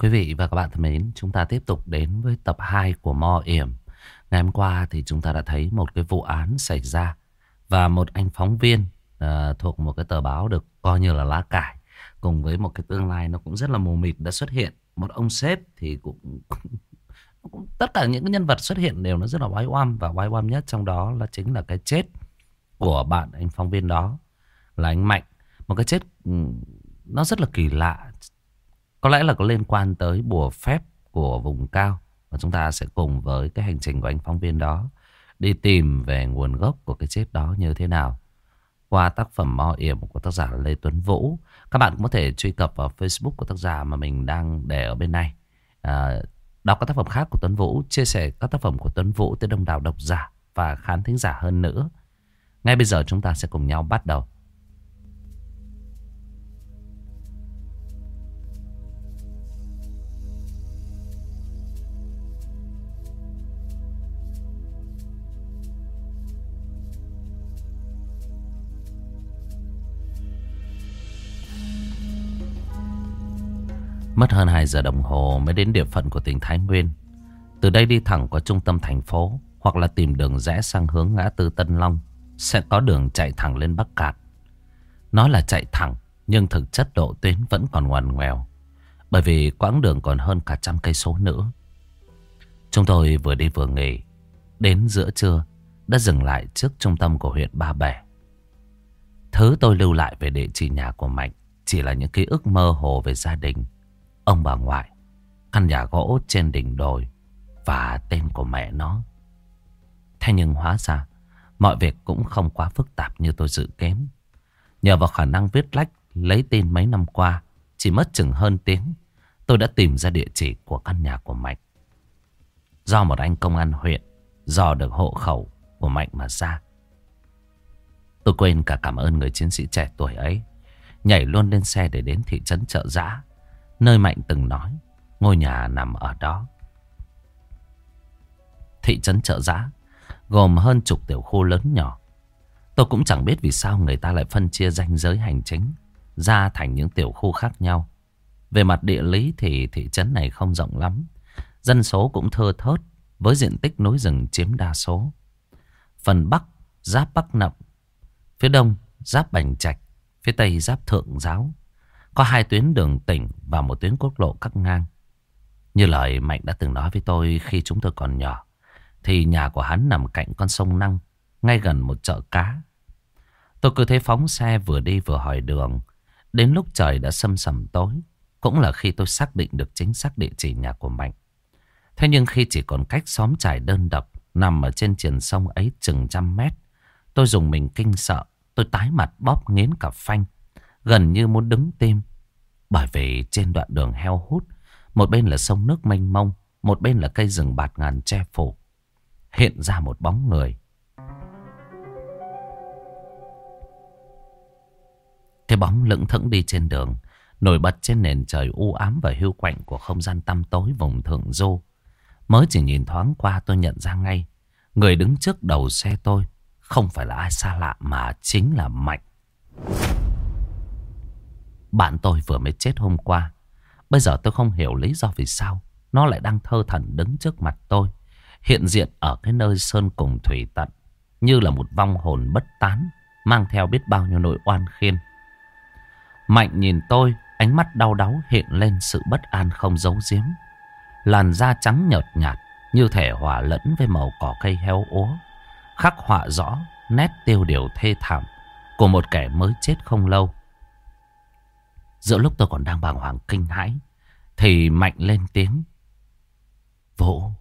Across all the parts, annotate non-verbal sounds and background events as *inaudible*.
Quý vị và các bạn thân mến, chúng ta tiếp tục đến với tập 2 của Mo Yểm. Ngày hôm qua thì chúng ta đã thấy một cái vụ án xảy ra và một anh phóng viên uh, thuộc một cái tờ báo được coi như là lá cải cùng với một cái tương lai nó cũng rất là mù mịt đã xuất hiện. Một ông sếp thì cũng, cũng tất cả những cái nhân vật xuất hiện đều nó rất là oái oăm và oái oăm nhất trong đó là chính là cái chết của bạn anh phóng viên đó là anh Mạnh. Một cái chết ừ, nó rất là kỳ lạ có lẽ là có liên quan tới bùa phép của vùng cao. Và chúng ta sẽ cùng với cái hành trình của anh phóng viên đó đi tìm về nguồn gốc của cái chết đó như thế nào. Qua tác phẩm Mo Yểm của tác giả Lê Tuấn Vũ. Các bạn cũng có thể truy cập vào Facebook của tác giả mà mình đang để ở bên này. À, đọc các tác phẩm khác của Tuấn Vũ, chia sẻ các tác phẩm của Tuấn Vũ tới đông đảo độc giả và khán thính giả hơn nữa. Ngay bây giờ chúng ta sẽ cùng nhau bắt đầu. Mất hơn 2 giờ đồng hồ mới đến địa phận của tỉnh Thái Nguyên. Từ đây đi thẳng qua trung tâm thành phố hoặc là tìm đường rẽ sang hướng ngã tư Tân Long sẽ có đường chạy thẳng lên Bắc Cạn. Nó là chạy thẳng nhưng thực chất độ tuyến vẫn còn ngoằn ngoèo bởi vì quãng đường còn hơn cả trăm cây số nữa. Chúng tôi vừa đi vừa nghỉ, đến giữa trưa đã dừng lại trước trung tâm của huyện Ba Bể. Thứ tôi lưu lại về địa chỉ nhà của Mạnh chỉ là những ký ức mơ hồ về gia đình Ông bà ngoại, Căn nhà gỗ trên đỉnh đồi Và tên của mẹ nó. Thế nhưng hóa ra, Mọi việc cũng không quá phức tạp như tôi dự kém Nhờ vào khả năng viết lách Lấy tên mấy năm qua, Chỉ mất chừng hơn tiếng, Tôi đã tìm ra địa chỉ của căn nhà của Mạnh. Do một anh công an huyện Dò được hộ khẩu của Mạnh mà ra. Tôi quên cả cảm ơn người chiến sĩ trẻ tuổi ấy, Nhảy luôn lên xe để đến thị trấn chợ giã. Nơi Mạnh từng nói, Ngôi nhà nằm ở đó. Thị trấn chợ giã Gồm hơn chục tiểu khu lớn nhỏ. Tôi cũng chẳng biết vì sao người ta lại phân chia ranh giới hành chính, Ra thành những tiểu khu khác nhau. Về mặt địa lý thì thị trấn này không rộng lắm. Dân số cũng thưa thớt, Với diện tích núi rừng chiếm đa số. Phần Bắc, giáp Bắc Nậm, Phía Đông, giáp Bành Trạch, Phía Tây, giáp Thượng Giáo có hai tuyến đường tỉnh và một tuyến quốc lộ cắt ngang. Như lời Mạnh đã từng nói với tôi khi chúng tôi còn nhỏ. Thì nhà của hắn nằm cạnh con sông Năng, ngay gần một chợ cá. Tôi cứ thế phóng xe vừa đi vừa hỏi đường. Đến lúc trời đã sâm sầm tối, cũng là khi tôi xác định được chính xác địa chỉ nhà của Mạnh. Thế nhưng khi chỉ còn cách xóm trải đơn độc, nằm ở trên triền sông ấy chừng trăm mét, tôi dùng mình kinh sợ, tôi tái mặt bóp nghiến cả phanh gần như muốn đứng tim. Bởi vì trên đoạn đường heo hút, một bên là sông nước mênh mông, một bên là cây rừng bạt ngàn che phủ. Hiện ra một bóng người. Cái bóng lững thững đi trên đường, nổi bật trên nền trời u ám và hưu quạnh của không gian tăm tối vùng thượng du. Mới chỉ nhìn thoáng qua tôi nhận ra ngay, người đứng trước đầu xe tôi không phải là ai xa lạ mà chính là Mạnh. Bạn tôi vừa mới chết hôm qua. Bây giờ tôi không hiểu lý do vì sao nó lại đang thơ thần đứng trước mặt tôi. Hiện diện ở cái nơi sơn cùng thủy tận. Như là một vong hồn bất tán. Mang theo biết bao nhiêu nỗi oan khiên. Mạnh nhìn tôi. Ánh mắt đau đáu hiện lên sự bất an không giấu giếm. Làn da trắng nhợt nhạt. Như thể hòa lẫn với màu cỏ cây heo úa. Khắc họa rõ nét tiêu điều thê thảm của một kẻ mới chết không lâu. Giữa lúc tôi còn đang bàng hoàng kinh hãi, Thì Mạnh lên tiếng. Vũ,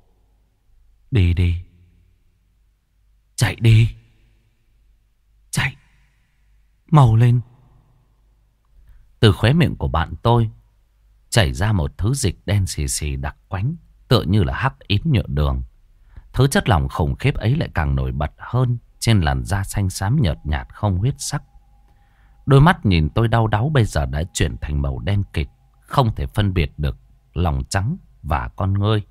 Đi đi. Chạy đi. Chạy. Màu lên. Từ khóe miệng của bạn tôi, Chảy ra một thứ dịch đen xì xì đặc quánh, Tựa như là hắc ít nhựa đường. Thứ chất lỏng khủng khiếp ấy lại càng nổi bật hơn Trên làn da xanh xám nhợt nhạt không huyết sắc. Đôi mắt nhìn tôi đau đáu bây giờ đã chuyển thành màu đen kịt. Không thể phân biệt được lòng trắng và con ngươi.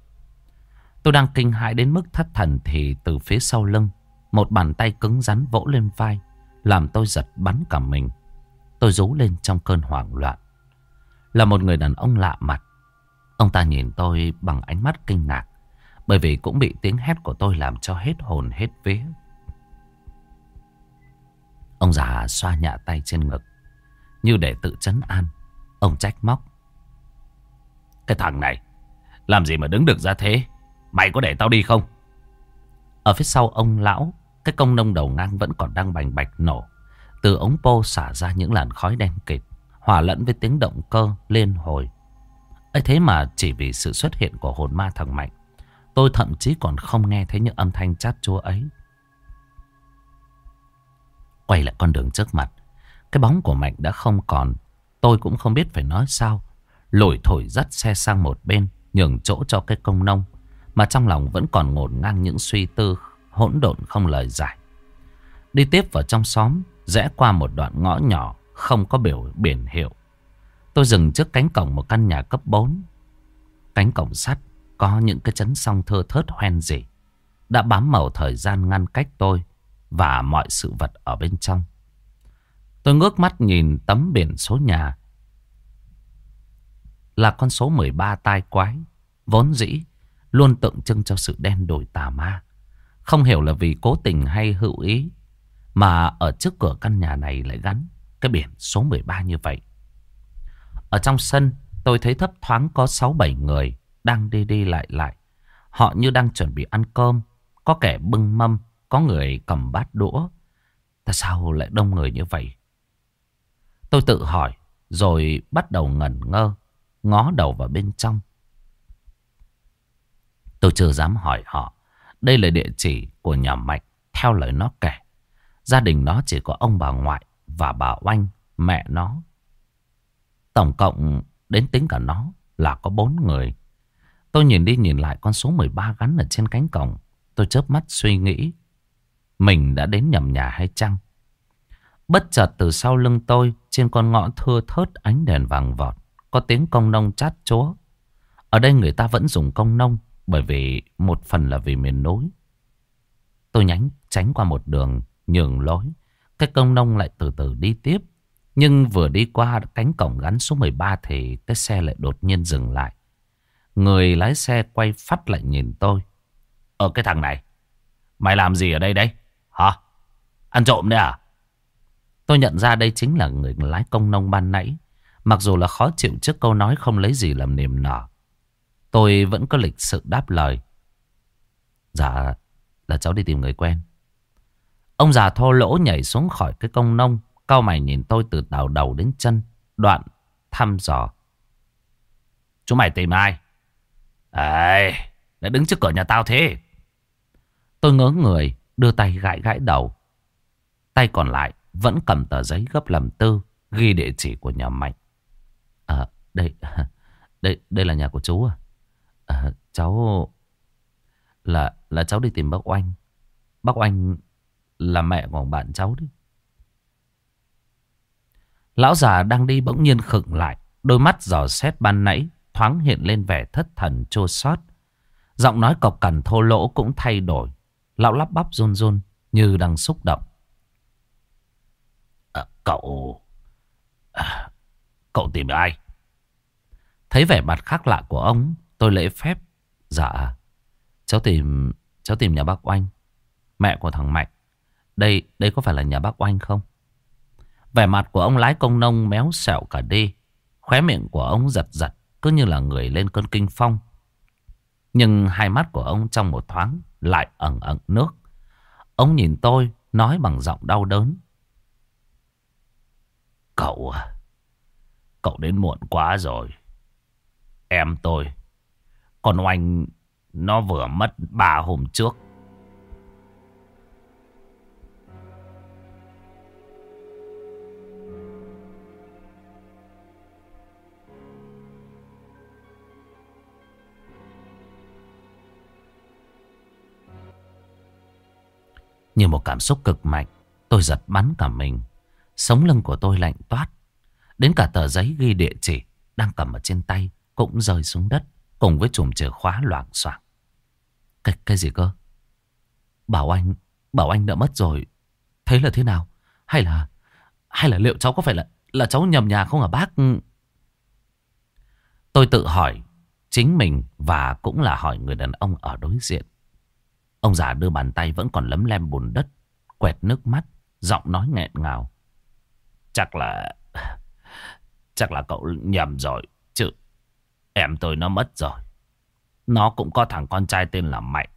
Tôi đang kinh hãi đến mức thất thần thì từ phía sau lưng. Một bàn tay cứng rắn vỗ lên vai. Làm tôi giật bắn cả mình. Tôi rú lên trong cơn hoảng loạn. Là một người đàn ông lạ mặt. Ông ta nhìn tôi bằng ánh mắt kinh ngạc. Bởi vì cũng bị tiếng hét của tôi làm cho hết hồn hết vía. Ông già xoa nhạ tay trên ngực. Như để tự chấn an. Ông trách móc. Cái thằng này. Làm gì mà đứng được ra thế. Mày có để tao đi không? Ở phía sau ông lão. Cái công nông đầu ngang vẫn còn đang bành bạch nổ. Từ ống pô xả ra những làn khói đen kịt. Hòa lẫn với tiếng động cơ lên hồi. ấy thế mà chỉ vì sự xuất hiện của hồn ma thằng Mạnh. Tôi thậm chí còn không nghe thấy những âm thanh chát chúa ấy. Quay lại con đường trước mặt. Cái bóng của Mạnh đã không còn. Tôi cũng không biết phải nói sao. Lội thổi dắt xe sang một bên. Nhường chỗ cho cái công nông. Mà trong lòng vẫn còn ngổn ngang những suy tư hỗn độn không lời giải. Đi tiếp vào trong xóm. Rẽ qua một đoạn ngõ nhỏ. Không có biểu, biển hiệu. Tôi dừng trước cánh cổng một căn nhà cấp 4. Cánh cổng sắt, có những cái chấn song thưa thớt hoen gì. Đã bám màu thời gian ngăn cách tôi và mọi sự vật ở bên trong. Tôi ngước mắt nhìn tấm biển số nhà. Là con số 13 tai quái, vốn dĩ, luôn tượng trưng cho sự đen đổi tà ma. Không hiểu là vì cố tình hay hữu ý, mà ở trước cửa căn nhà này lại gắn cái biển số 13 như vậy. Ở trong sân, tôi thấy thấp thoáng có 6-7 người đang đi đi lại lại. Họ như đang chuẩn bị ăn cơm, có kẻ bưng mâm, có người cầm bát đũa. Tại sao lại đông người như vậy? Tôi tự hỏi, rồi bắt đầu ngẩn ngơ, ngó đầu vào bên trong. Tôi chưa dám hỏi họ. Đây là địa chỉ của nhà Mạnh, theo lời nó kể. Gia đình nó chỉ có ông bà ngoại và bà Oanh, mẹ nó. Tổng cộng đến tính cả nó là có bốn người. Tôi nhìn đi nhìn lại con số 13 gắn ở trên cánh cổng. Tôi chớp mắt suy nghĩ. Mình đã đến nhầm nhà hay chăng? Bất chợt từ sau lưng tôi, trên con ngõ thưa thớt ánh đèn vàng vọt, có tiếng công nông chát chúa. Ở đây người ta vẫn dùng công nông, bởi vì một phần là vì miền núi. Tôi nhánh tránh qua một đường, nhường lối. Cái công nông lại từ từ đi tiếp. Nhưng vừa đi qua cánh cổng gắn số 13 thì cái xe lại đột nhiên dừng lại. Người lái xe quay phát lại nhìn tôi. Ở cái thằng này, mày làm gì ở đây đấy? Hả? Ăn trộm đấy à? Tôi nhận ra đây chính là người lái công nông ban nãy. Mặc dù là khó chịu trước câu nói không lấy gì làm niềm nở. Tôi vẫn có lịch sự đáp lời. Dạ, là cháu đi tìm người quen. Ông già thô lỗ nhảy xuống khỏi cái công nông. Cao mày nhìn tôi từ đầu đầu đến chân. Đoạn thăm dò. Chú mày tìm ai? Ê, đã đứng trước cửa nhà tao thế. Tôi ngớ người, đưa tay gãi gãi đầu. Tay còn lại vẫn cầm tờ giấy gấp làm tư, ghi địa chỉ của nhà Mạnh. À, đây, *laughs* đây, đây là nhà của chú à? à cháu là là cháu đi tìm bác Oanh. Bác Oanh là mẹ của bạn cháu đi. Lão già đang đi bỗng nhiên khựng lại, đôi mắt dò xét ban nãy thoáng hiện lên vẻ thất thần chua xót. Giọng nói cọc cằn thô lỗ cũng thay đổi. Lão lắp bắp run run như đang xúc động. À, cậu... À, cậu tìm ai? Thấy vẻ mặt khác lạ của ông, tôi lễ phép. Dạ, cháu tìm... cháu tìm nhà bác Oanh. Mẹ của thằng Mạnh. Đây, đây có phải là nhà bác Oanh không? Vẻ mặt của ông lái công nông méo xẹo cả đi. Khóe miệng của ông giật giật. Cứ như là người lên cơn kinh phong Nhưng hai mắt của ông trong một thoáng lại ẩn ẩn nước. Ông nhìn tôi, Nói bằng giọng đau đớn. Cậu à Cậu đến muộn quá rồi. Em tôi Còn oanh, Nó vừa mất ba hôm trước. Như một cảm xúc cực mạnh Tôi giật bắn cả mình. Sống lưng của tôi lạnh toát. Đến cả tờ giấy ghi địa chỉ Đang cầm ở trên tay Cũng rơi xuống đất Cùng với chùm chìa khóa loạn soạn Cái, cái gì cơ? Bảo anh Bảo anh đã mất rồi. Thế là thế nào? Hay là Hay là liệu cháu có phải là Là cháu nhầm nhà không hả bác? Tôi tự hỏi chính mình và cũng là hỏi người đàn ông ở đối diện. Ông già đưa bàn tay vẫn còn lấm lem bùn đất, quẹt nước mắt, giọng nói nghẹn ngào. Chắc là... Chắc là cậu nhầm rồi, chứ em tôi nó mất rồi. Nó cũng có thằng con trai tên là Mạnh.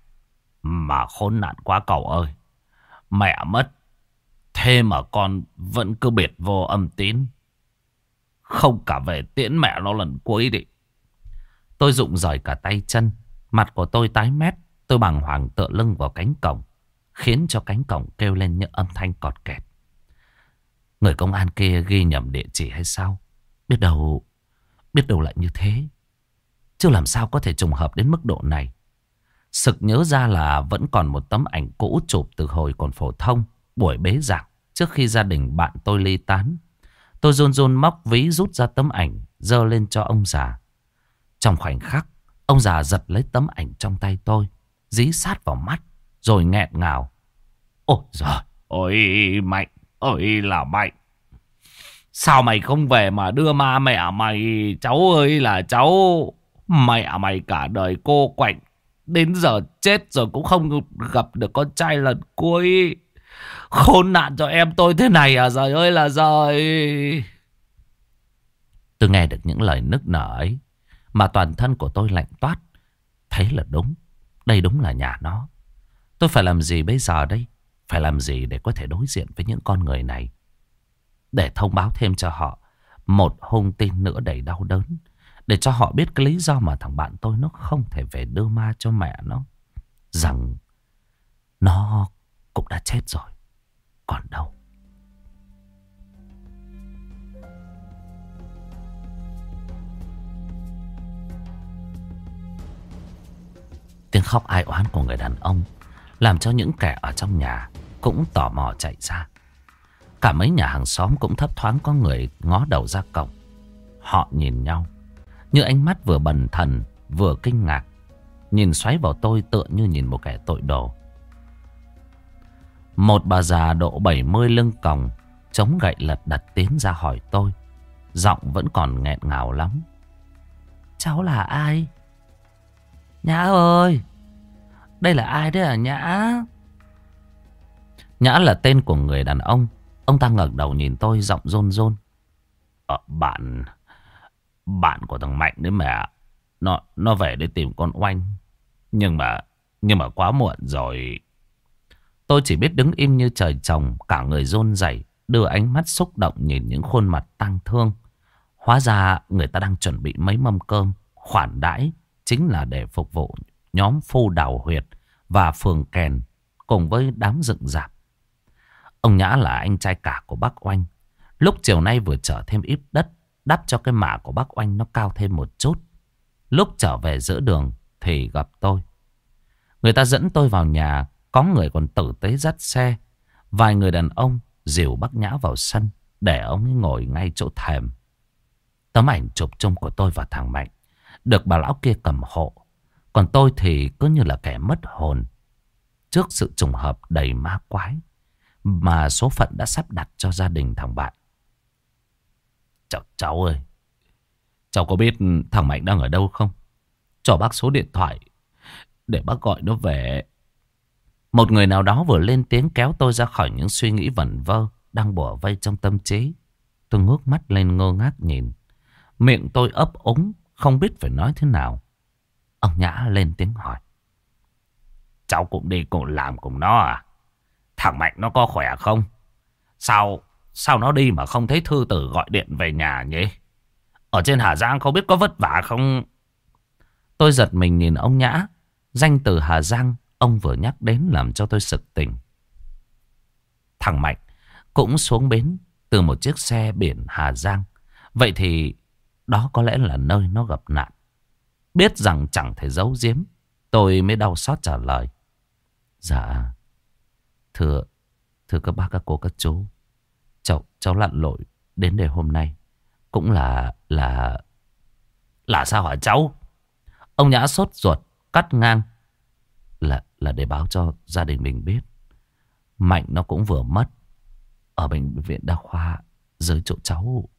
Mà khốn nạn quá cậu ơi. Mẹ mất. Thế mà con vẫn cứ biệt vô âm tín. Không cả về tiễn mẹ nó lần cuối đi. Tôi rụng rời cả tay chân. Mặt của tôi tái mét. Tôi bằng hoàng tựa lưng vào cánh cổng. Khiến cho cánh cổng kêu lên những âm thanh cọt kẹt. Người công an kia ghi nhầm địa chỉ hay sao? Biết đâu... Biết đâu lại như thế. Chứ làm sao có thể trùng hợp đến mức độ này. Sực nhớ ra là vẫn còn một tấm ảnh cũ chụp từ hồi còn phổ thông. Buổi bế giảng trước khi gia đình bạn tôi ly tán. Tôi run run móc ví rút ra tấm ảnh dơ lên cho ông già. Trong khoảnh khắc, ông già giật lấy tấm ảnh trong tay tôi, dí sát vào mắt, rồi nghẹn ngào. Ôi giời, ôi Mạnh, ôi là Mạnh. Sao mày không về mà đưa ma mẹ mày, cháu ơi là cháu. Mẹ mày cả đời cô quạnh, đến giờ chết rồi cũng không gặp được con trai lần cuối. Khốn nạn cho em tôi thế này à trời ơi là trời. Tôi nghe được những lời nức nở ấy. Mà toàn thân của tôi lạnh toát. Thế là đúng. Đây đúng là nhà nó. Tôi phải làm gì bây giờ đây? Phải làm gì để có thể đối diện với những con người này? Để thông báo thêm cho họ một hung tin nữa đầy đau đớn. Để cho họ biết cái lý do mà thằng bạn tôi nó không thể về đưa ma cho mẹ nó. Rằng nó cũng đã chết rồi còn đâu. Tiếng khóc ai oán của người đàn ông làm cho những kẻ ở trong nhà cũng tò mò chạy ra. Cả mấy nhà hàng xóm cũng thấp thoáng có người ngó đầu ra cổng. Họ nhìn nhau, như ánh mắt vừa bần thần vừa kinh ngạc. Nhìn xoáy vào tôi tựa như nhìn một kẻ tội đồ. Một bà già độ 70 lưng còng Chống gậy lật đặt tiến ra hỏi tôi Giọng vẫn còn nghẹn ngào lắm Cháu là ai? Nhã ơi Đây là ai đấy à Nhã? Nhã là tên của người đàn ông. Ông ta ngẩng đầu nhìn tôi giọng rôn rôn. Ờ, Bạn Bạn của thằng Mạnh đấy mẹ Nó nó về để tìm con oanh. Nhưng mà Nhưng mà quá muộn rồi. Tôi chỉ biết đứng im như trời trồng, cả người rôn rẩy, đưa ánh mắt xúc động nhìn những khuôn mặt tăng thương. Hóa ra người ta đang chuẩn bị mấy mâm cơm, khoản đãi, chính là để phục vụ nhóm phu đào huyệt và phường kèn cùng với đám dựng dạp. Ông Nhã là anh trai cả của bác Oanh. Lúc chiều nay vừa trở thêm ít đất, đắp cho cái mả của bác Oanh nó cao thêm một chút. Lúc trở về giữa đường thì gặp tôi. Người ta dẫn tôi vào nhà có người còn tử tế dắt xe. Vài người đàn ông dìu bác nhã vào sân để ông ấy ngồi ngay chỗ thềm. Tấm ảnh chụp chung của tôi và thằng Mạnh được bà lão kia cầm hộ. Còn tôi thì cứ như là kẻ mất hồn. Trước sự trùng hợp đầy ma quái mà số phận đã sắp đặt cho gia đình thằng bạn. Cháu, cháu ơi, cháu có biết thằng Mạnh đang ở đâu không? Cho bác số điện thoại để bác gọi nó về. Một người nào đó vừa lên tiếng kéo tôi ra khỏi những suy nghĩ vẩn vơ đang bủa vây trong tâm trí. Tôi ngước mắt lên ngơ ngác nhìn. Miệng tôi ấp ống không biết phải nói thế nào. Ông Nhã lên tiếng hỏi. Cháu cũng đi cùng làm cùng nó à? Thằng Mạnh nó có khỏe không? Sao, sao nó đi mà không thấy thư tử gọi điện về nhà nhỉ? Ở trên Hà Giang không biết có vất vả không? Tôi giật mình nhìn ông Nhã. Danh từ Hà Giang Ông vừa nhắc đến làm cho tôi sực tỉnh. Thằng Mạnh cũng xuống bến từ một chiếc xe biển Hà Giang. Vậy thì đó có lẽ là nơi nó gặp nạn. Biết rằng chẳng thể giấu giếm, tôi mới đau xót trả lời. Dạ, thưa, thưa các bác, các cô, các chú, cháu, cháu lặn lội đến đây hôm nay. Cũng là, là... Là sao hả cháu? Ông Nhã sốt ruột, cắt ngang. Là, là để báo cho gia đình mình biết. Mạnh nó cũng vừa mất ở bệnh viện đa khoa dưới chỗ cháu.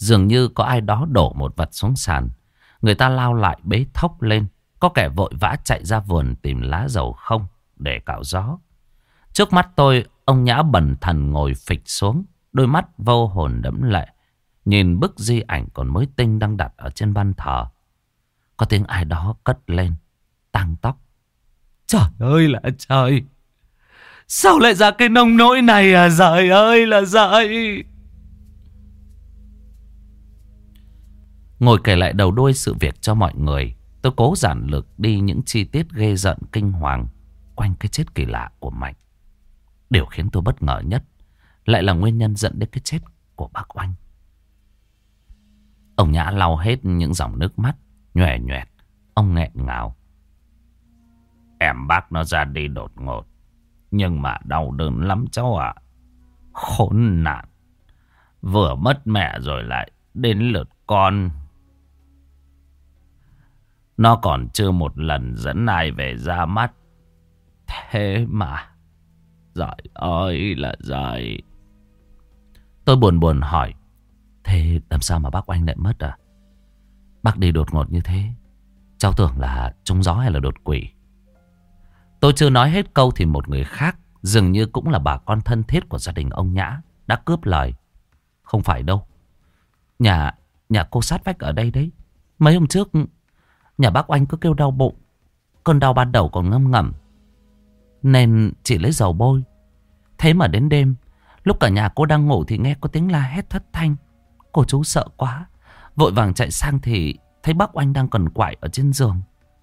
Dường như có ai đó đổ một vật xuống sàn. Người ta lao lại bế thốc lên. Có kẻ vội vã chạy ra vườn tìm lá dầu không để cạo gió. Trước mắt tôi, ông Nhã bẩn thần ngồi phịch xuống. Đôi mắt vô hồn đẫm lệ. Nhìn bức di ảnh còn mới tinh đang đặt ở trên ban thờ. Có tiếng ai đó cất lên. Tăng tóc. Trời ơi là trời. Sao lại ra cái nông nỗi này à Giời ơi là giời Ngồi kể lại đầu đuôi sự việc cho mọi người, Tôi cố giản lược đi những chi tiết ghê giận kinh hoàng Quanh cái chết kỳ lạ của Mạnh. Điều khiến tôi bất ngờ nhất Lại là nguyên nhân dẫn đến cái chết của bác Oanh. Ông Nhã lau hết những dòng nước mắt, Nhòe nhòe Ông nghẹn ngào. Em bác nó ra đi đột ngột, Nhưng mà đau đớn lắm cháu ạ. Khốn nạn, Vừa mất mẹ rồi lại Đến lượt con. Nó còn chưa một lần dẫn ai về ra mắt. Thế mà. Giỏi ơi là giỏi. Tôi buồn buồn hỏi. Thế làm sao mà bác Oanh lại mất à? Bác đi đột ngột như thế. Cháu tưởng là trúng gió hay là đột quỷ Tôi chưa nói hết câu thì một người khác, Dường như cũng là bà con thân thiết của gia đình ông Nhã, Đã cướp lời. Không phải đâu. Nhà nhà cô sát vách ở đây đấy. Mấy hôm trước Nhà bác Oanh cứ kêu đau bụng. Cơn đau ban đầu còn ngâm ngầm. Nên chỉ lấy dầu bôi. Thế mà đến đêm, Lúc cả nhà cô đang ngủ thì nghe có tiếng la hét thất thanh. Cô chú sợ quá, Vội vàng chạy sang thì Thấy bác Oanh đang cần quại ở trên giường,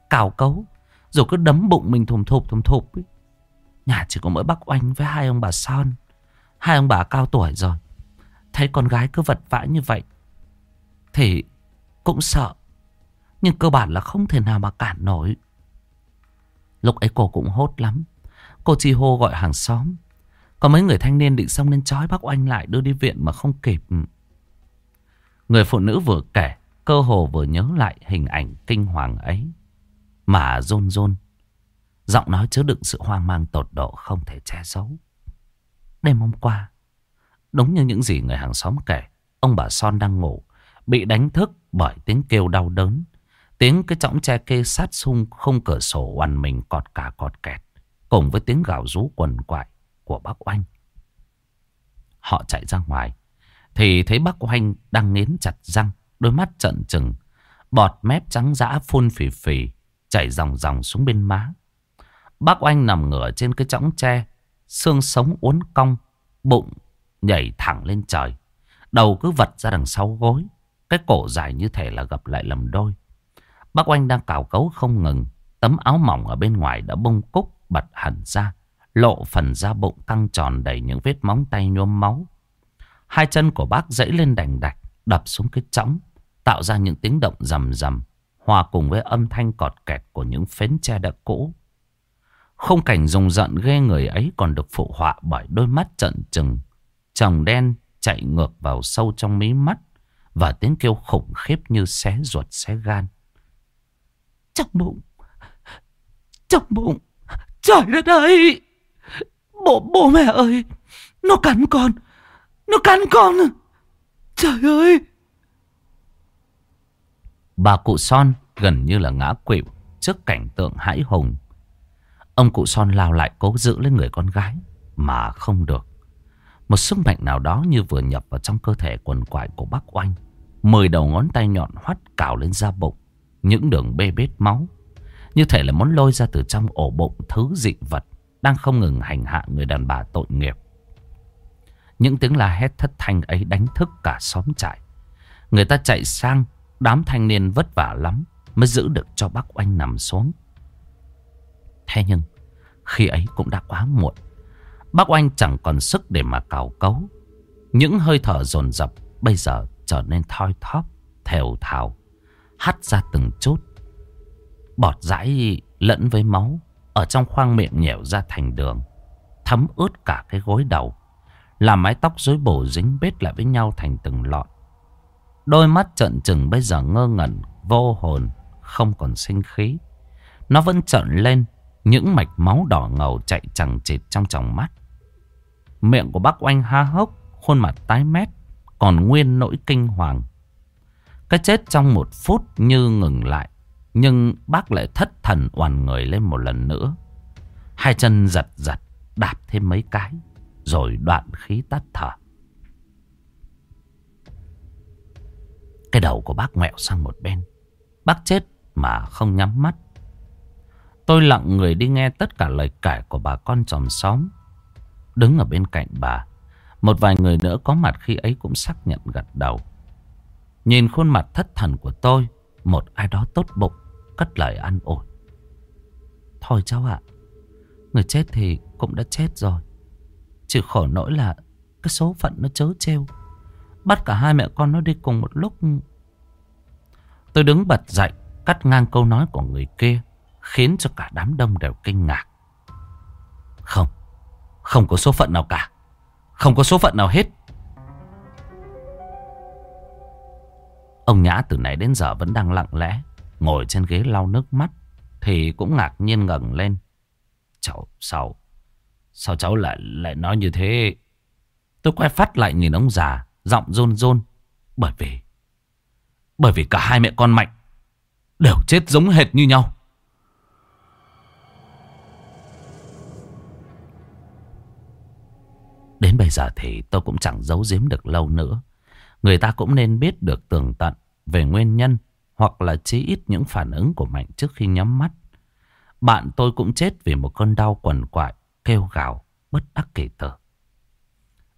Cào cấu, Rồi cứ đấm bụng mình thùm thụp thùm thụp ấy. Nhà chỉ có mỗi bác Oanh với hai ông bà Son, Hai ông bà cao tuổi rồi. Thấy con gái cứ vật vã như vậy, Thì cũng sợ. Nhưng cơ bản là không thể nào mà cản nổi. Lúc ấy cô cũng hốt lắm. Cô chi hô gọi hàng xóm. Có mấy người thanh niên định xong lên trói bác Oanh lại đưa đi viện mà không kịp. Người phụ nữ vừa kể, Cơ hồ vừa nhớ lại hình ảnh kinh hoàng ấy. Mà rôn rôn Giọng nói chứa đựng sự hoang mang tột độ không thể che giấu. Đêm hôm qua, Đúng như những gì người hàng xóm kể, Ông bà Son đang ngủ, Bị đánh thức bởi tiếng kêu đau đớn. Tiếng cái chõng tre kê sát sung không cửa sổ oằn mình cọt cả cọt kẹt, Cùng với tiếng gào rú quần quại của bác Oanh. Họ chạy ra ngoài, Thì thấy bác Oanh đang nghiến chặt răng, Đôi mắt trận trừng, Bọt mép trắng dã phun phì phì, Chảy dòng dòng xuống bên má. Bác Oanh nằm ngửa trên cái chõng tre, Xương sống uốn cong, Bụng nhảy thẳng lên trời, Đầu cứ vật ra đằng sau gối, Cái cổ dài như thể là gập lại lầm đôi. Bác Oanh đang cào cấu không ngừng. Tấm áo mỏng ở bên ngoài đã bông cúc, bật hẳn ra, Lộ phần da bụng căng tròn đầy những vết móng tay nhuốm máu. Hai chân của bác dẫy lên đành đạch, Đập xuống cái chõng Tạo ra những tiếng động rầm rầm, Hòa cùng với âm thanh cọt kẹt của những phến tre đã cũ. Không cảnh rùng rợn ghê người ấy còn được phụ họa bởi đôi mắt trận trừng tròng đen chạy ngược vào sâu trong mí mắt Và tiếng kêu khủng khiếp như xé ruột xé gan. Trong bụng. Trong bụng. Trời đất ơi! Bố, bố mẹ ơi! Nó cắn con. Nó cắn con. Trời ơi! Bà cụ son gần như là ngã quỵu Trước cảnh tượng hãi hùng. Ông cụ son lao lại cố giữ lên người con gái Mà không được. Một sức mạnh nào đó như vừa nhập vào trong cơ thể quần quại của bác oanh Mười đầu ngón tay nhọn hoắt cào lên da bụng. Những đường bê bết máu. Như thể là muốn lôi ra từ trong ổ bụng thứ dị vật Đang không ngừng hành hạ người đàn bà tội nghiệp. Những tiếng la hét thất thanh ấy đánh thức cả xóm trại. Người ta chạy sang, Đám thanh niên vất vả lắm Mới giữ được cho bác oanh nằm xuống. Thế nhưng, Khi ấy cũng đã quá muộn. Bác oanh chẳng còn sức để mà cào cấu. Những hơi thở dồn dập Bây giờ trở nên thoi thóp, Thều thào. Hắt ra từng chút Bọt dãi lẫn với máu Ở trong khoang miệng nhẻo ra thành đường Thấm ướt cả cái gối đầu Làm mái tóc rối bổ dính bết lại với nhau thành từng lọn Đôi mắt trận trừng bây giờ ngơ ngẩn, vô hồn, không còn sinh khí. Nó vẫn trợn lên, những mạch máu đỏ ngầu chạy chẳng chịt trong tròng mắt. Miệng của bác oanh ha hốc, khuôn mặt tái mét, còn nguyên nỗi kinh hoàng. Cái chết trong một phút như ngừng lại. Nhưng bác lại thất thần oằn người lên một lần nữa. Hai chân giật giật, đạp thêm mấy cái. Rồi đoạn khí tắt thở. Cái đầu của bác ngoẹo sang một bên. Bác chết mà không nhắm mắt. Tôi lặng người đi nghe tất cả lời kể của bà con chòm xóm. Đứng ở bên cạnh bà. Một vài người nữa có mặt khi ấy cũng xác nhận gật đầu. Nhìn khuôn mặt thất thần của tôi. Một ai đó tốt bụng. Cất lời ăn ủi Thôi cháu ạ. người chết thì cũng đã chết rồi. Chỉ khổ nỗi là cái số phận nó chớ trêu. Bắt cả hai mẹ con nó đi cùng một lúc. Tôi đứng bật dậy. Cắt ngang câu nói của người kia. Khiến cho cả đám đông đều kinh ngạc. Không. Không có số phận nào cả. Không có số phận nào hết. Ông Nhã từ nãy đến giờ vẫn đang lặng lẽ. Ngồi trên ghế lau nước mắt. Thì cũng ngạc nhiên ngẩng lên. Cháu, sao? Sao cháu lại lại nói như thế? Tôi quay phát lại nhìn ông già. Giọng rôn rôn. Bởi vì... Bởi vì cả hai mẹ con Mạnh Đều chết giống hệt như nhau Đến bây giờ thì tôi cũng chẳng giấu giếm được lâu nữa. Người ta cũng nên biết được tường tận về nguyên nhân hoặc là chí ít những phản ứng của Mạnh trước khi nhắm mắt. Bạn tôi cũng chết vì một cơn đau quằn quại, kêu gào, bất đắc kỳ tử.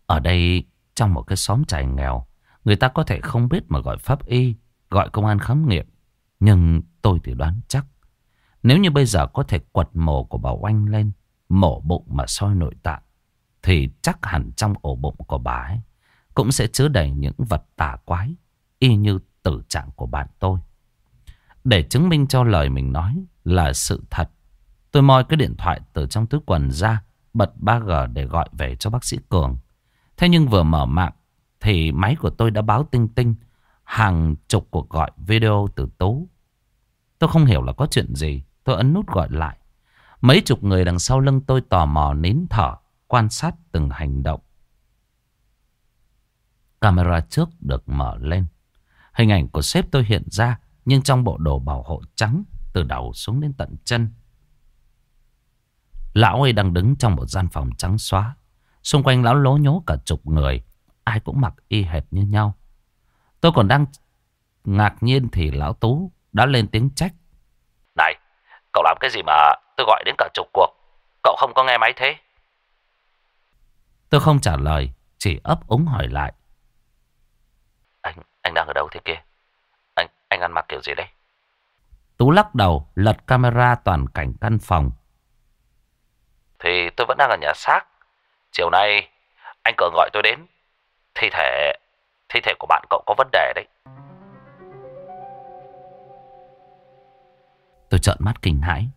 Ở đây, trong một cái xóm trại nghèo, người ta có thể không biết mà gọi pháp y, gọi công an khám nghiệm. Nhưng tôi thì đoán chắc, nếu như bây giờ có thể quật mồ của bà Oanh lên, mổ bụng mà soi nội tạng, thì chắc hẳn trong ổ bụng của bà ấy cũng sẽ chứa đầy những vật tà quái, y như tử trạng của bạn tôi. Để chứng minh cho lời mình nói là sự thật, tôi moi cái điện thoại từ trong túi quần ra, bật 3G để gọi về cho bác sĩ Cường. Thế nhưng vừa mở mạng, thì máy của tôi đã báo tinh tinh hàng chục cuộc gọi video từ Tú. Tôi không hiểu là có chuyện gì, tôi ấn nút gọi lại. Mấy chục người đằng sau lưng tôi tò mò nín thở quan sát từng hành động. Camera trước được mở lên. Hình ảnh của sếp tôi hiện ra, nhưng trong bộ đồ bảo hộ trắng, từ đầu xuống đến tận chân. Lão ấy đang đứng trong một gian phòng trắng xóa. Xung quanh lão lố nhố cả chục người, ai cũng mặc y hệt như nhau. Tôi còn đang ngạc nhiên thì lão Tú đã lên tiếng trách. Này, cậu làm cái gì mà tôi gọi đến cả chục cuộc, cậu không có nghe máy thế? Tôi không trả lời, chỉ ấp úng hỏi lại. Anh, anh đang ở đâu thế kia? Anh, anh ăn mặc kiểu gì đây? Tú lắc đầu, lật camera toàn cảnh căn phòng. Thì tôi vẫn đang ở nhà xác. Chiều nay, anh cờ gọi tôi đến. Thi thể, thi thể của bạn cậu có vấn đề đấy. Tôi trợn mắt kinh hãi.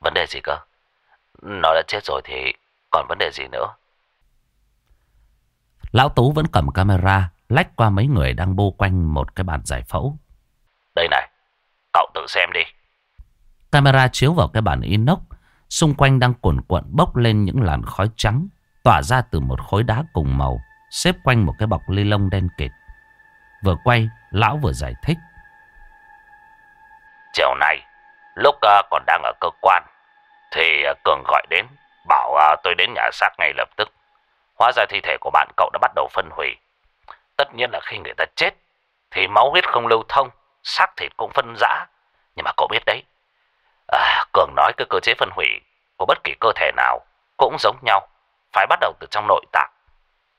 Vấn đề gì cơ? Nó đã chết rồi thì còn vấn đề gì nữa? Lão Tú vẫn cầm camera lách qua mấy người đang bô quanh một cái bàn giải phẫu. Đây này, cậu tự xem đi. Camera chiếu vào cái bàn inox, xung quanh đang cuộn cuộn bốc lên những làn khói trắng, tỏa ra từ một khối đá cùng màu, xếp quanh một cái bọc ly lông đen kịt. Vừa quay, lão vừa giải thích. Chiều nay, lúc uh, còn đang ở cơ quan, thì uh, Cường gọi đến, bảo uh, tôi đến nhà xác ngay lập tức. Hóa ra thi thể của bạn cậu đã bắt đầu phân hủy. Tất nhiên là khi người ta chết thì máu huyết không lưu thông, xác thịt cũng phân rã. Nhưng mà cậu biết đấy, à, Cường nói cái cơ chế phân hủy của bất kỳ cơ thể nào cũng giống nhau, phải bắt đầu từ trong nội tạng.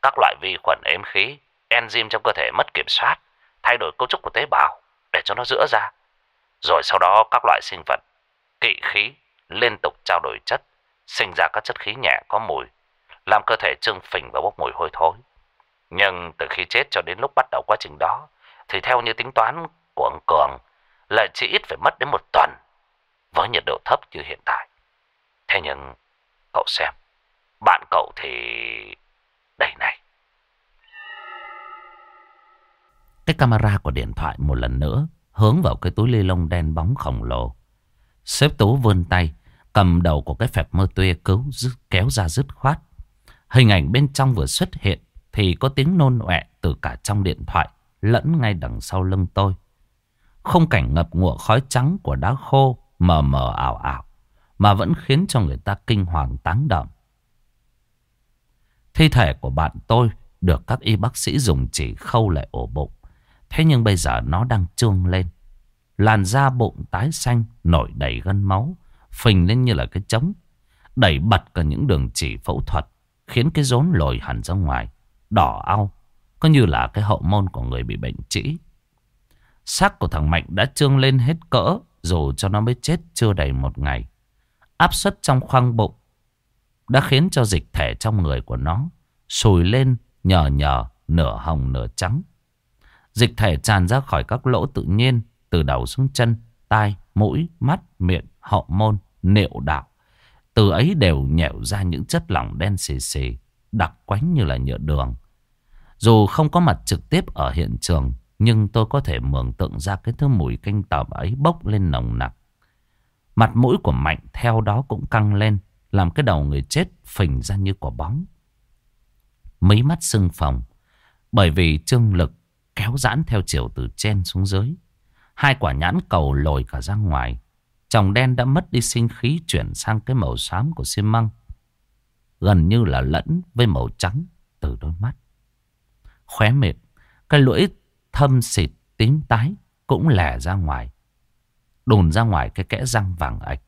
Các loại vi khuẩn ếm khí, enzyme trong cơ thể mất kiểm soát, thay đổi cấu trúc của tế bào để cho nó rữa ra. Rồi sau đó các loại sinh vật, kỵ khí liên tục trao đổi chất, sinh ra các chất khí nhẹ có mùi làm cơ thể trương phình và bốc mùi hôi thối. Nhưng từ khi chết cho đến lúc bắt đầu quá trình đó, thì theo như tính toán của ông Cường là chỉ ít phải mất đến một tuần với nhiệt độ thấp như hiện tại. Thế nhưng cậu xem, bạn cậu thì đây này. Cái camera của điện thoại một lần nữa hướng vào cái túi ly lông đen bóng khổng lồ. Xếp tú vươn tay, cầm đầu của cái phẹp mơ tuê cứu kéo ra dứt khoát. Hình ảnh bên trong vừa xuất hiện thì có tiếng nôn ọe từ cả trong điện thoại lẫn ngay đằng sau lưng tôi. Không cảnh ngập ngụa khói trắng của đá khô mờ mờ ảo ảo mà vẫn khiến cho người ta kinh hoàng táng đậm. Thi thể của bạn tôi được các y bác sĩ dùng chỉ khâu lại ổ bụng. Thế nhưng bây giờ nó đang trương lên. Làn da bụng tái xanh nổi đầy gân máu, phình lên như là cái trống. Đẩy bật cả những đường chỉ phẫu thuật, khiến cái rốn lồi hẳn ra ngoài, đỏ ao, có như là cái hậu môn của người bị bệnh trĩ. Xác của thằng Mạnh đã trương lên hết cỡ, dù cho nó mới chết chưa đầy một ngày. Áp suất trong khoang bụng đã khiến cho dịch thể trong người của nó sùi lên nhờ nhờ nửa hồng nửa trắng. Dịch thể tràn ra khỏi các lỗ tự nhiên từ đầu xuống chân, tai, mũi, mắt, miệng, hậu môn, niệu đạo. Từ ấy đều nhẹo ra những chất lỏng đen xì xì, đặc quánh như là nhựa đường. Dù không có mặt trực tiếp ở hiện trường, nhưng tôi có thể mường tượng ra cái thứ mùi canh tởm ấy bốc lên nồng nặc. Mặt mũi của Mạnh theo đó cũng căng lên, làm cái đầu người chết phình ra như quả bóng. Mấy mắt sưng phồng, bởi vì trương lực kéo giãn theo chiều từ trên xuống dưới. Hai quả nhãn cầu lồi cả ra ngoài. Tròng đen đã mất đi sinh khí chuyển sang cái màu xám của xi măng. Gần như là lẫn với màu trắng từ đôi mắt. Khóe miệng, cái lưỡi thâm xịt tím tái cũng lẻ ra ngoài. Đùn ra ngoài cái kẽ răng vàng ạch.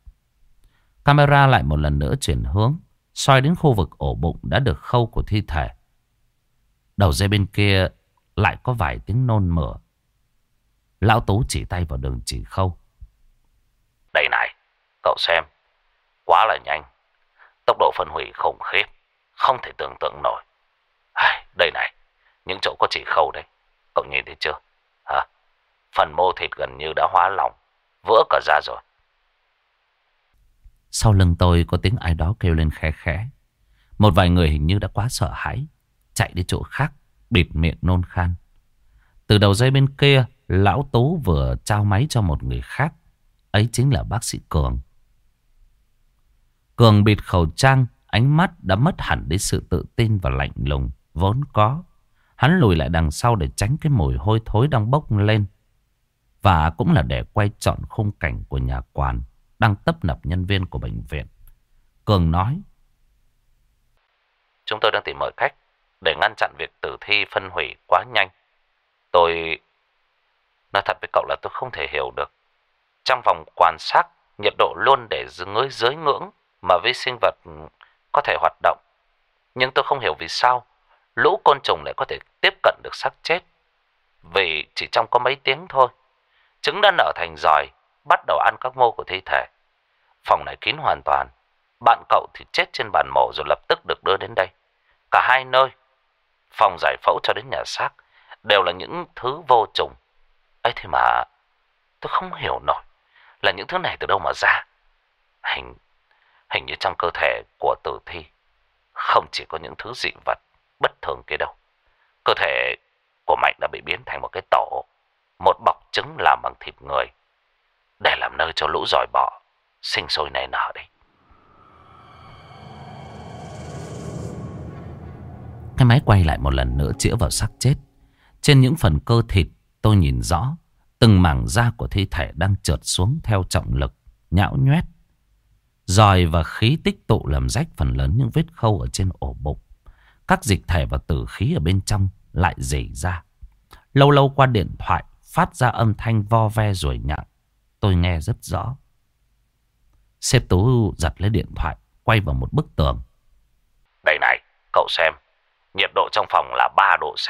Camera lại một lần nữa chuyển hướng. soi đến khu vực ổ bụng đã được khâu của thi thể. Đầu dây bên kia lại có vài tiếng nôn mửa. Lão Tú chỉ tay vào đường chỉ khâu. Đây này, cậu xem. Quá là nhanh. Tốc độ phân hủy khủng khiếp. Không thể tưởng tượng nổi. Đây này, những chỗ có chỉ khâu đấy, Cậu nhìn thấy chưa? Hả? Phần mô thịt gần như đã hóa lỏng. Vỡ cả ra rồi. Sau lưng tôi có tiếng ai đó kêu lên khẽ khẽ. Một vài người hình như đã quá sợ hãi. Chạy đi chỗ khác. Bịt miệng nôn khan. Từ đầu dây bên kia. Lão Tú vừa trao máy cho một người khác. Ấy chính là bác sĩ Cường. Cường bịt khẩu trang. Ánh mắt đã mất hẳn đi sự tự tin và lạnh lùng. Vốn có. Hắn lùi lại đằng sau để tránh cái mùi hôi thối đang bốc lên. Và cũng là để quay trọn khung cảnh của nhà quản đang tấp nập nhân viên của bệnh viện. Cường nói. Chúng tôi đang tìm mọi cách để ngăn chặn việc tử thi phân hủy quá nhanh. Tôi... Nói thật với cậu là tôi không thể hiểu được. Trong vòng quan sát, nhiệt độ luôn để dưới dưới ngưỡng mà vi sinh vật có thể hoạt động. Nhưng tôi không hiểu vì sao lũ côn trùng lại có thể tiếp cận được xác chết. Vì chỉ trong có mấy tiếng thôi, trứng đã nở thành giòi, bắt đầu ăn các mô của thi thể. Phòng này kín hoàn toàn. Bạn cậu thì chết trên bàn mổ rồi lập tức được đưa đến đây. Cả hai nơi, phòng giải phẫu cho đến nhà xác, đều là những thứ vô trùng. ấy thế mà tôi không hiểu nổi là những thứ này từ đâu mà ra. Hình, hình như trong cơ thể của tử thi không chỉ có những thứ dị vật bất thường kia đâu. Cơ thể của Mạnh đã bị biến thành một cái tổ, một bọc trứng làm bằng thịt người, để làm nơi cho lũ giỏi bọ sinh sôi nảy nở đấy. Cái máy quay lại một lần nữa chĩa vào xác chết. Trên những phần cơ thịt tôi nhìn rõ từng mảng da của thi thể đang trượt xuống theo trọng lực, nhão nhoét. Giòi và khí tích tụ làm rách phần lớn những vết khâu ở trên ổ bụng. Các dịch thể và tử khí ở bên trong lại dỉ ra. Lâu lâu qua điện thoại phát ra âm thanh vo ve rồi nhặng. Tôi nghe rất rõ. Sếp Tú giật lấy điện thoại, quay vào một bức tường. Đây này, cậu xem. Nhiệt độ trong phòng là 3 độ C.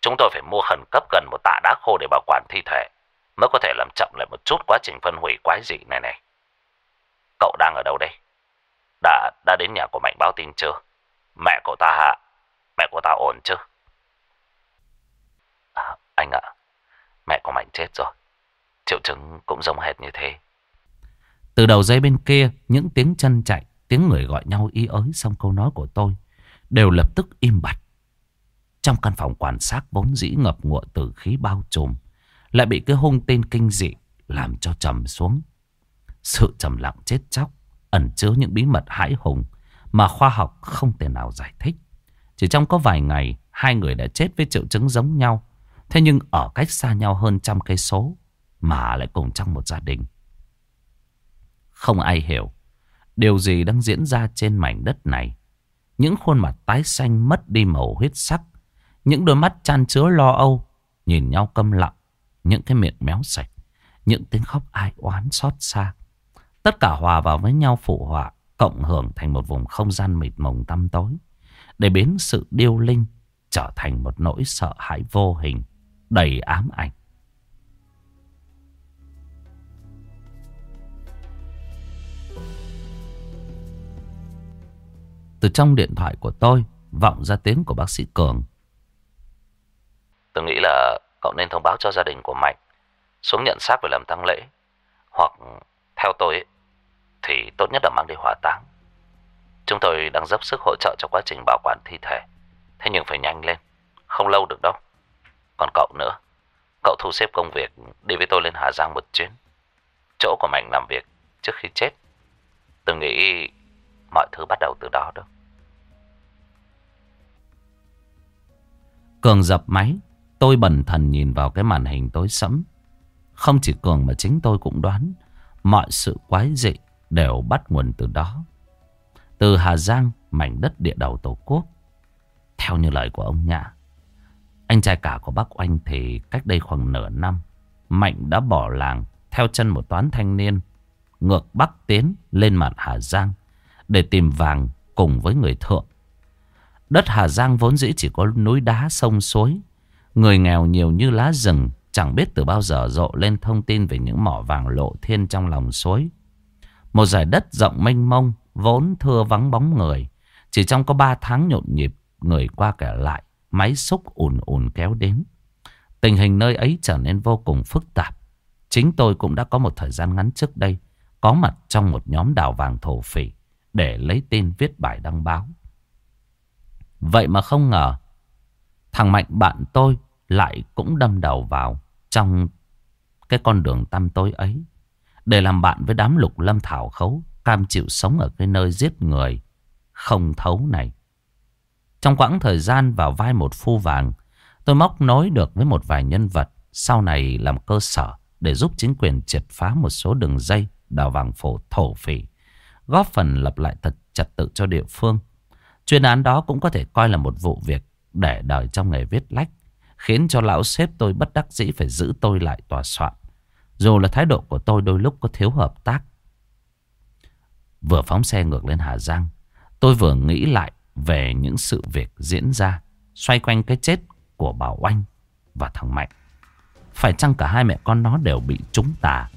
Chúng tôi phải mua khẩn cấp gần một tạ đá khô để bảo quản thi thể. Mới có thể làm chậm lại một chút quá trình phân hủy quái dị này này. Cậu đang ở đâu đây? Đã đã đến nhà của Mạnh báo tin chưa? Mẹ cậu ta Mẹ của ta ổn chứ? À, Anh ạ. Mẹ của Mạnh chết rồi. Triệu chứng cũng giống hệt như thế. Từ đầu dây bên kia Những tiếng chân chạy Tiếng người gọi nhau y ới Xong câu nói của tôi Đều lập tức im bặt. Trong căn phòng quan sát vốn dĩ ngập ngụa từ khí bao trùm Lại bị cái hung tên kinh dị Làm cho trầm xuống. Sự trầm lặng chết chóc Ẩn chứa những bí mật hãi hùng mà khoa học không thể nào giải thích. Chỉ trong có vài ngày, hai người đã chết với triệu chứng giống nhau. Thế nhưng ở cách xa nhau hơn trăm cây số mà lại cùng trong một gia đình. Không ai hiểu điều gì đang diễn ra trên mảnh đất này. Những khuôn mặt tái xanh mất đi màu huyết sắc, những đôi mắt chan chứa lo âu, nhìn nhau câm lặng, những cái miệng méo sạch, những tiếng khóc ai oán xót xa. Tất cả hòa vào với nhau phụ họa, cộng hưởng thành một vùng không gian mịt mùng tăm tối, để biến sự điêu linh trở thành một nỗi sợ hãi vô hình, đầy ám ảnh. Từ trong điện thoại của tôi vọng ra tiếng của bác sĩ Cường. Tôi nghĩ là cậu nên thông báo cho gia đình của Mạnh xuống nhận xác về làm tang lễ. Hoặc theo tôi ấy, thì tốt nhất là mang đi hỏa táng. Chúng tôi đang dốc sức hỗ trợ cho quá trình bảo quản thi thể. Thế nhưng phải nhanh lên, không lâu được đâu. Còn cậu nữa, cậu thu xếp công việc đi với tôi lên Hà Giang một chuyến. Chỗ của Mạnh làm việc trước khi chết. Tôi nghĩ mọi thứ bắt đầu từ đó đâu. Cường dập máy, tôi bẩn thần nhìn vào cái màn hình tối sẫm. Không chỉ Cường mà chính tôi cũng đoán mọi sự quái dị đều bắt nguồn từ đó. Từ Hà Giang, mảnh đất địa đầu Tổ quốc. Theo như lời của ông Nhã, anh trai cả của bác Oanh thì cách đây khoảng nửa năm, Mạnh đã bỏ làng theo chân một toán thanh niên ngược Bắc tiến lên mặt Hà Giang để tìm vàng cùng với người thượng. Đất Hà Giang vốn dĩ chỉ có núi đá sông suối. Người nghèo nhiều như lá rừng, chẳng biết từ bao giờ rộ lên thông tin về những mỏ vàng lộ thiên trong lòng suối. Một giải đất rộng mênh mông, vốn thưa vắng bóng người. Chỉ trong có ba tháng nhộn nhịp, người qua kẻ lại, máy xúc ùn ùn kéo đến. Tình hình nơi ấy trở nên vô cùng phức tạp. Chính tôi cũng đã có một thời gian ngắn trước đây, có mặt trong một nhóm đào vàng thổ phỉ để lấy tên viết bài đăng báo. Vậy mà không ngờ, thằng Mạnh bạn tôi lại cũng đâm đầu vào trong cái con đường tăm tối ấy. Để làm bạn với đám lục lâm thảo khấu, cam chịu sống ở cái nơi giết người, không thấu này. Trong quãng thời gian vào vai một phu vàng, tôi móc nối được với một vài nhân vật sau này làm cơ sở để giúp chính quyền triệt phá một số đường dây đào vàng phổ thổ phỉ góp phần lập lại thật trật tự cho địa phương. Chuyên án đó cũng có thể coi là một vụ việc để đời trong nghề viết lách, khiến cho lão sếp tôi bất đắc dĩ phải giữ tôi lại tòa soạn. Dù là thái độ của tôi đôi lúc có thiếu hợp tác. Vừa phóng xe ngược lên Hà Giang, tôi vừa nghĩ lại về những sự việc diễn ra xoay quanh cái chết của Bảo Oanh và thằng Mạnh. Phải chăng cả hai mẹ con nó đều bị trúng tà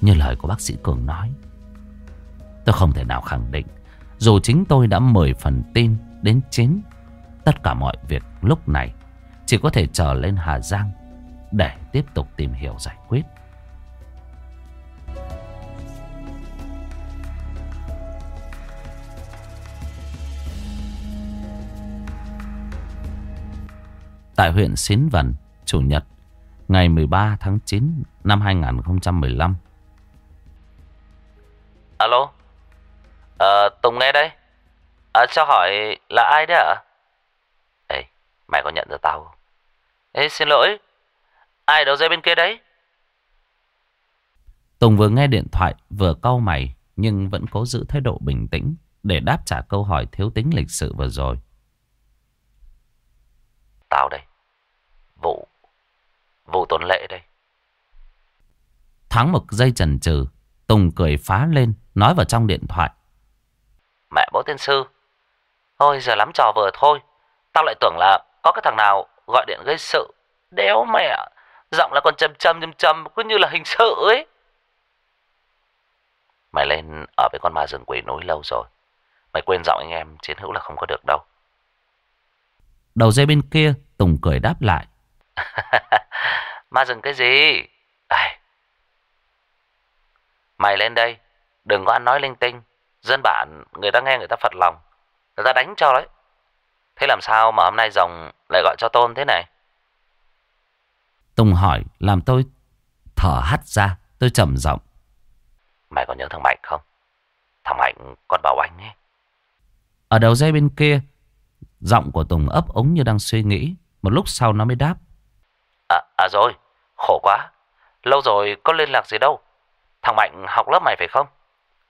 như lời của bác sĩ Cường nói. Tôi không thể nào khẳng định Dù chính tôi đã mời phần tin đến chín Tất cả mọi việc lúc này Chỉ có thể trở lên Hà Giang Để tiếp tục tìm hiểu giải quyết Tại huyện Xín Vần, Chủ nhật, ngày 13 tháng 9 năm 2015. Alo? Ờ, Tùng nghe đây. À, cho hỏi là ai đấy ạ? Ê, mày có nhận ra tao không? Ê, xin lỗi. Ai đầu dây bên kia đấy? Tùng vừa nghe điện thoại vừa cau mày nhưng vẫn cố giữ thái độ bình tĩnh để đáp trả câu hỏi thiếu tính lịch sự vừa rồi. Tao đây. Vụ. Vụ tuần lệ đây. Thắng một giây chần chừ Tùng cười phá lên nói vào trong điện thoại. Mẹ bố tiên sư. Ôi giờ lắm trò vừa thôi. Tao lại tưởng là có cái thằng nào gọi điện gây sự. Đéo mẹ. Giọng là còn châm châm châm châm cứ như là hình sự ấy. Mày lên ở với con ma rừng quỷ núi lâu rồi. Mày quên giọng anh em chiến hữu là không có được đâu. Đầu dây bên kia Tùng cười đáp lại. *laughs* ma rừng cái gì? À, mày lên đây. Đừng có ăn nói linh tinh. Dân bản người ta nghe người ta phật lòng Người ta đánh cho đấy Thế làm sao mà hôm nay rồng lại gọi cho Tôn thế này Tùng hỏi làm tôi thở hắt ra Tôi trầm giọng Mày còn nhớ thằng Mạnh không Thằng Mạnh con bảo anh ấy Ở đầu dây bên kia Giọng của Tùng ấp ống như đang suy nghĩ Một lúc sau nó mới đáp À, à rồi, khổ quá. Lâu rồi có liên lạc gì đâu. Thằng Mạnh học lớp mày phải không?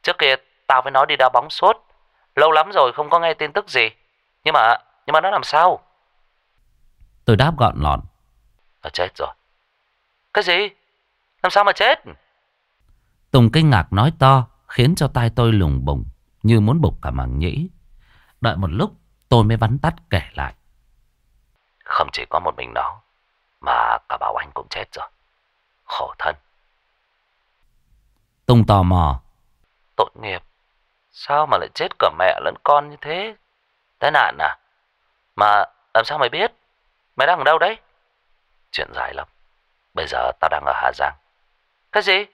Trước kia tao với nó đi đá bóng suốt. Lâu lắm rồi không có nghe tin tức gì. Nhưng mà, nhưng mà nó làm sao? Tôi đáp gọn lọn. Nó chết rồi. Cái gì? Làm sao mà chết? Tùng kinh ngạc nói to, khiến cho tai tôi lùng bùng, như muốn bục cả màng nhĩ. Đợi một lúc, tôi mới vắn tắt kể lại. Không chỉ có một mình nó, mà cả bảo anh cũng chết rồi. Khổ thân. Tùng tò mò. Tội nghiệp. Sao mà lại chết cả mẹ lẫn con như thế? Tai nạn à? Mà làm sao mày biết? Mày đang ở đâu đấy? Chuyện dài lắm. Bây giờ tao đang ở Hà Giang. Cái gì?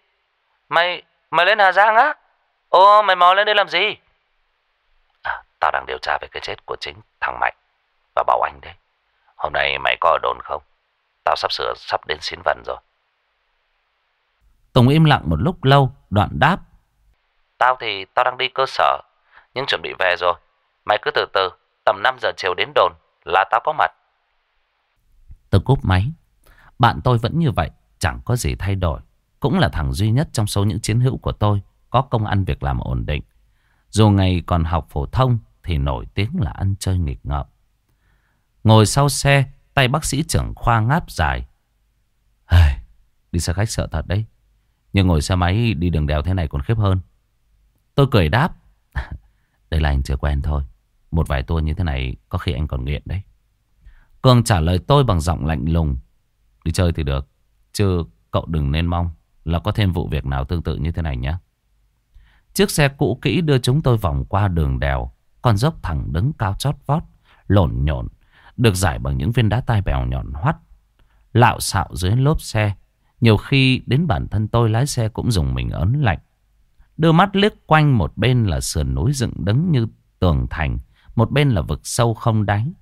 Mày mày lên Hà Giang á? Ô mày mò lên đây làm gì? À, tao đang điều tra về cái chết của chính thằng Mạnh và Bảo Anh đấy. Hôm nay mày có ở đồn không? Tao sắp sửa sắp đến xin vần rồi. Tùng im lặng một lúc lâu, đoạn đáp. Tao thì tao đang đi cơ sở, nhưng chuẩn bị về rồi. Mày cứ từ từ, tầm 5 giờ chiều đến đồn là tao có mặt. Tôi cúp máy. Bạn tôi vẫn như vậy, chẳng có gì thay đổi. Cũng là thằng duy nhất trong số những chiến hữu của tôi có công ăn việc làm ổn định. Dù ngày còn học phổ thông thì nổi tiếng là ăn chơi nghịch ngợm. Ngồi sau xe, tay bác sĩ trưởng khoa ngáp dài. Hời, đi xe khách sợ thật đấy. Nhưng ngồi xe máy đi đường đèo thế này còn khiếp hơn. Tôi cười đáp. *laughs* Đây là anh chưa quen thôi. Một vài tour như thế này có khi anh còn nghiện đấy. Cường trả lời tôi bằng giọng lạnh lùng. Đi chơi thì được. Chứ cậu đừng nên mong là có thêm vụ việc nào tương tự như thế này nhé. Chiếc xe cũ kỹ đưa chúng tôi vòng qua đường đèo. Con dốc thẳng đứng cao chót vót. Lộn nhộn. Được giải bằng những viên đá tai bèo nhọn hoắt. Lạo xạo dưới lốp xe. Nhiều khi đến bản thân tôi lái xe cũng dùng mình ấn lạnh. Đưa mắt liếc quanh một bên là sườn núi dựng đứng như tường thành. Một bên là vực sâu không đáy.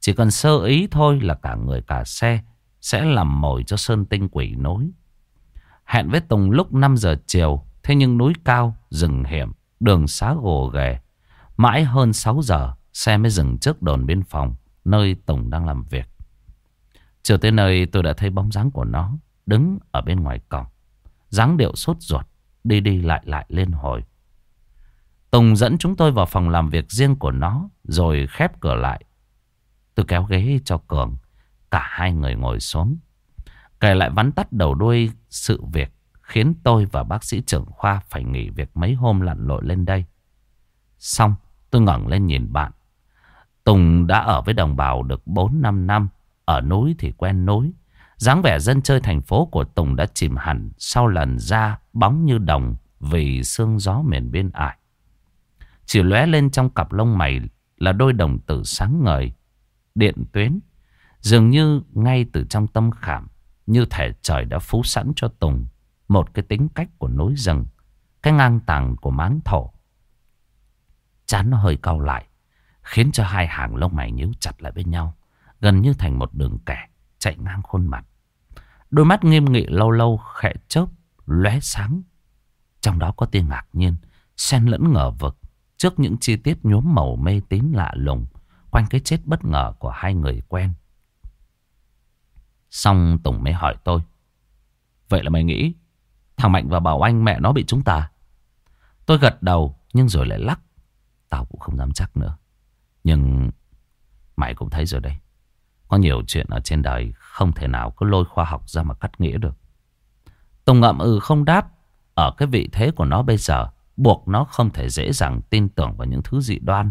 Chỉ cần sơ ý thôi là cả người cả xe sẽ làm mồi cho sơn tinh quỷ nối. Hẹn với Tùng lúc 5 giờ chiều. Thế nhưng núi cao, rừng hiểm, đường xá gồ ghề. Mãi hơn 6 giờ, xe mới dừng trước đồn biên phòng, nơi Tùng đang làm việc. Chưa tới nơi tôi đã thấy bóng dáng của nó đứng ở bên ngoài cổng. dáng điệu sốt ruột, đi đi lại lại lên hồi. Tùng dẫn chúng tôi vào phòng làm việc riêng của nó, rồi khép cửa lại. Tôi kéo ghế cho Cường, cả hai người ngồi xuống. Kể lại vắn tắt đầu đuôi sự việc khiến tôi và bác sĩ trưởng khoa phải nghỉ việc mấy hôm lặn lội lên đây. Xong, tôi ngẩng lên nhìn bạn. Tùng đã ở với đồng bào được 4-5 năm, ở núi thì quen núi. dáng vẻ dân chơi thành phố của Tùng đã chìm hẳn sau lần ra bóng như đồng vì sương gió miền biên ải. Chỉ lóe lên trong cặp lông mày là đôi đồng tử sáng ngời, điện tuyến. Dường như ngay từ trong tâm khảm, như thể trời đã phú sẵn cho Tùng một cái tính cách của núi rừng, cái ngang tàng của máng thổ. Chán nó hơi cau lại, khiến cho hai hàng lông mày nhíu chặt lại bên nhau, gần như thành một đường kẻ chạy ngang khuôn mặt. Đôi mắt nghiêm nghị lâu lâu khẽ chớp, lóe sáng. Trong đó có tia ngạc nhiên, xen lẫn ngờ vực trước những chi tiết nhuốm màu mê tín lạ lùng quanh cái chết bất ngờ của hai người quen. Xong Tùng mới hỏi tôi. Vậy là mày nghĩ thằng Mạnh và Bảo Anh mẹ nó bị chúng ta? Tôi gật đầu nhưng rồi lại lắc. Tao cũng không dám chắc nữa. Nhưng mày cũng thấy rồi đấy. Có nhiều chuyện ở trên đời không thể nào cứ lôi khoa học ra mà cắt nghĩa được. Tùng ngậm ừ không đáp. Ở cái vị thế của nó bây giờ, buộc nó không thể dễ dàng tin tưởng vào những thứ dị đoan.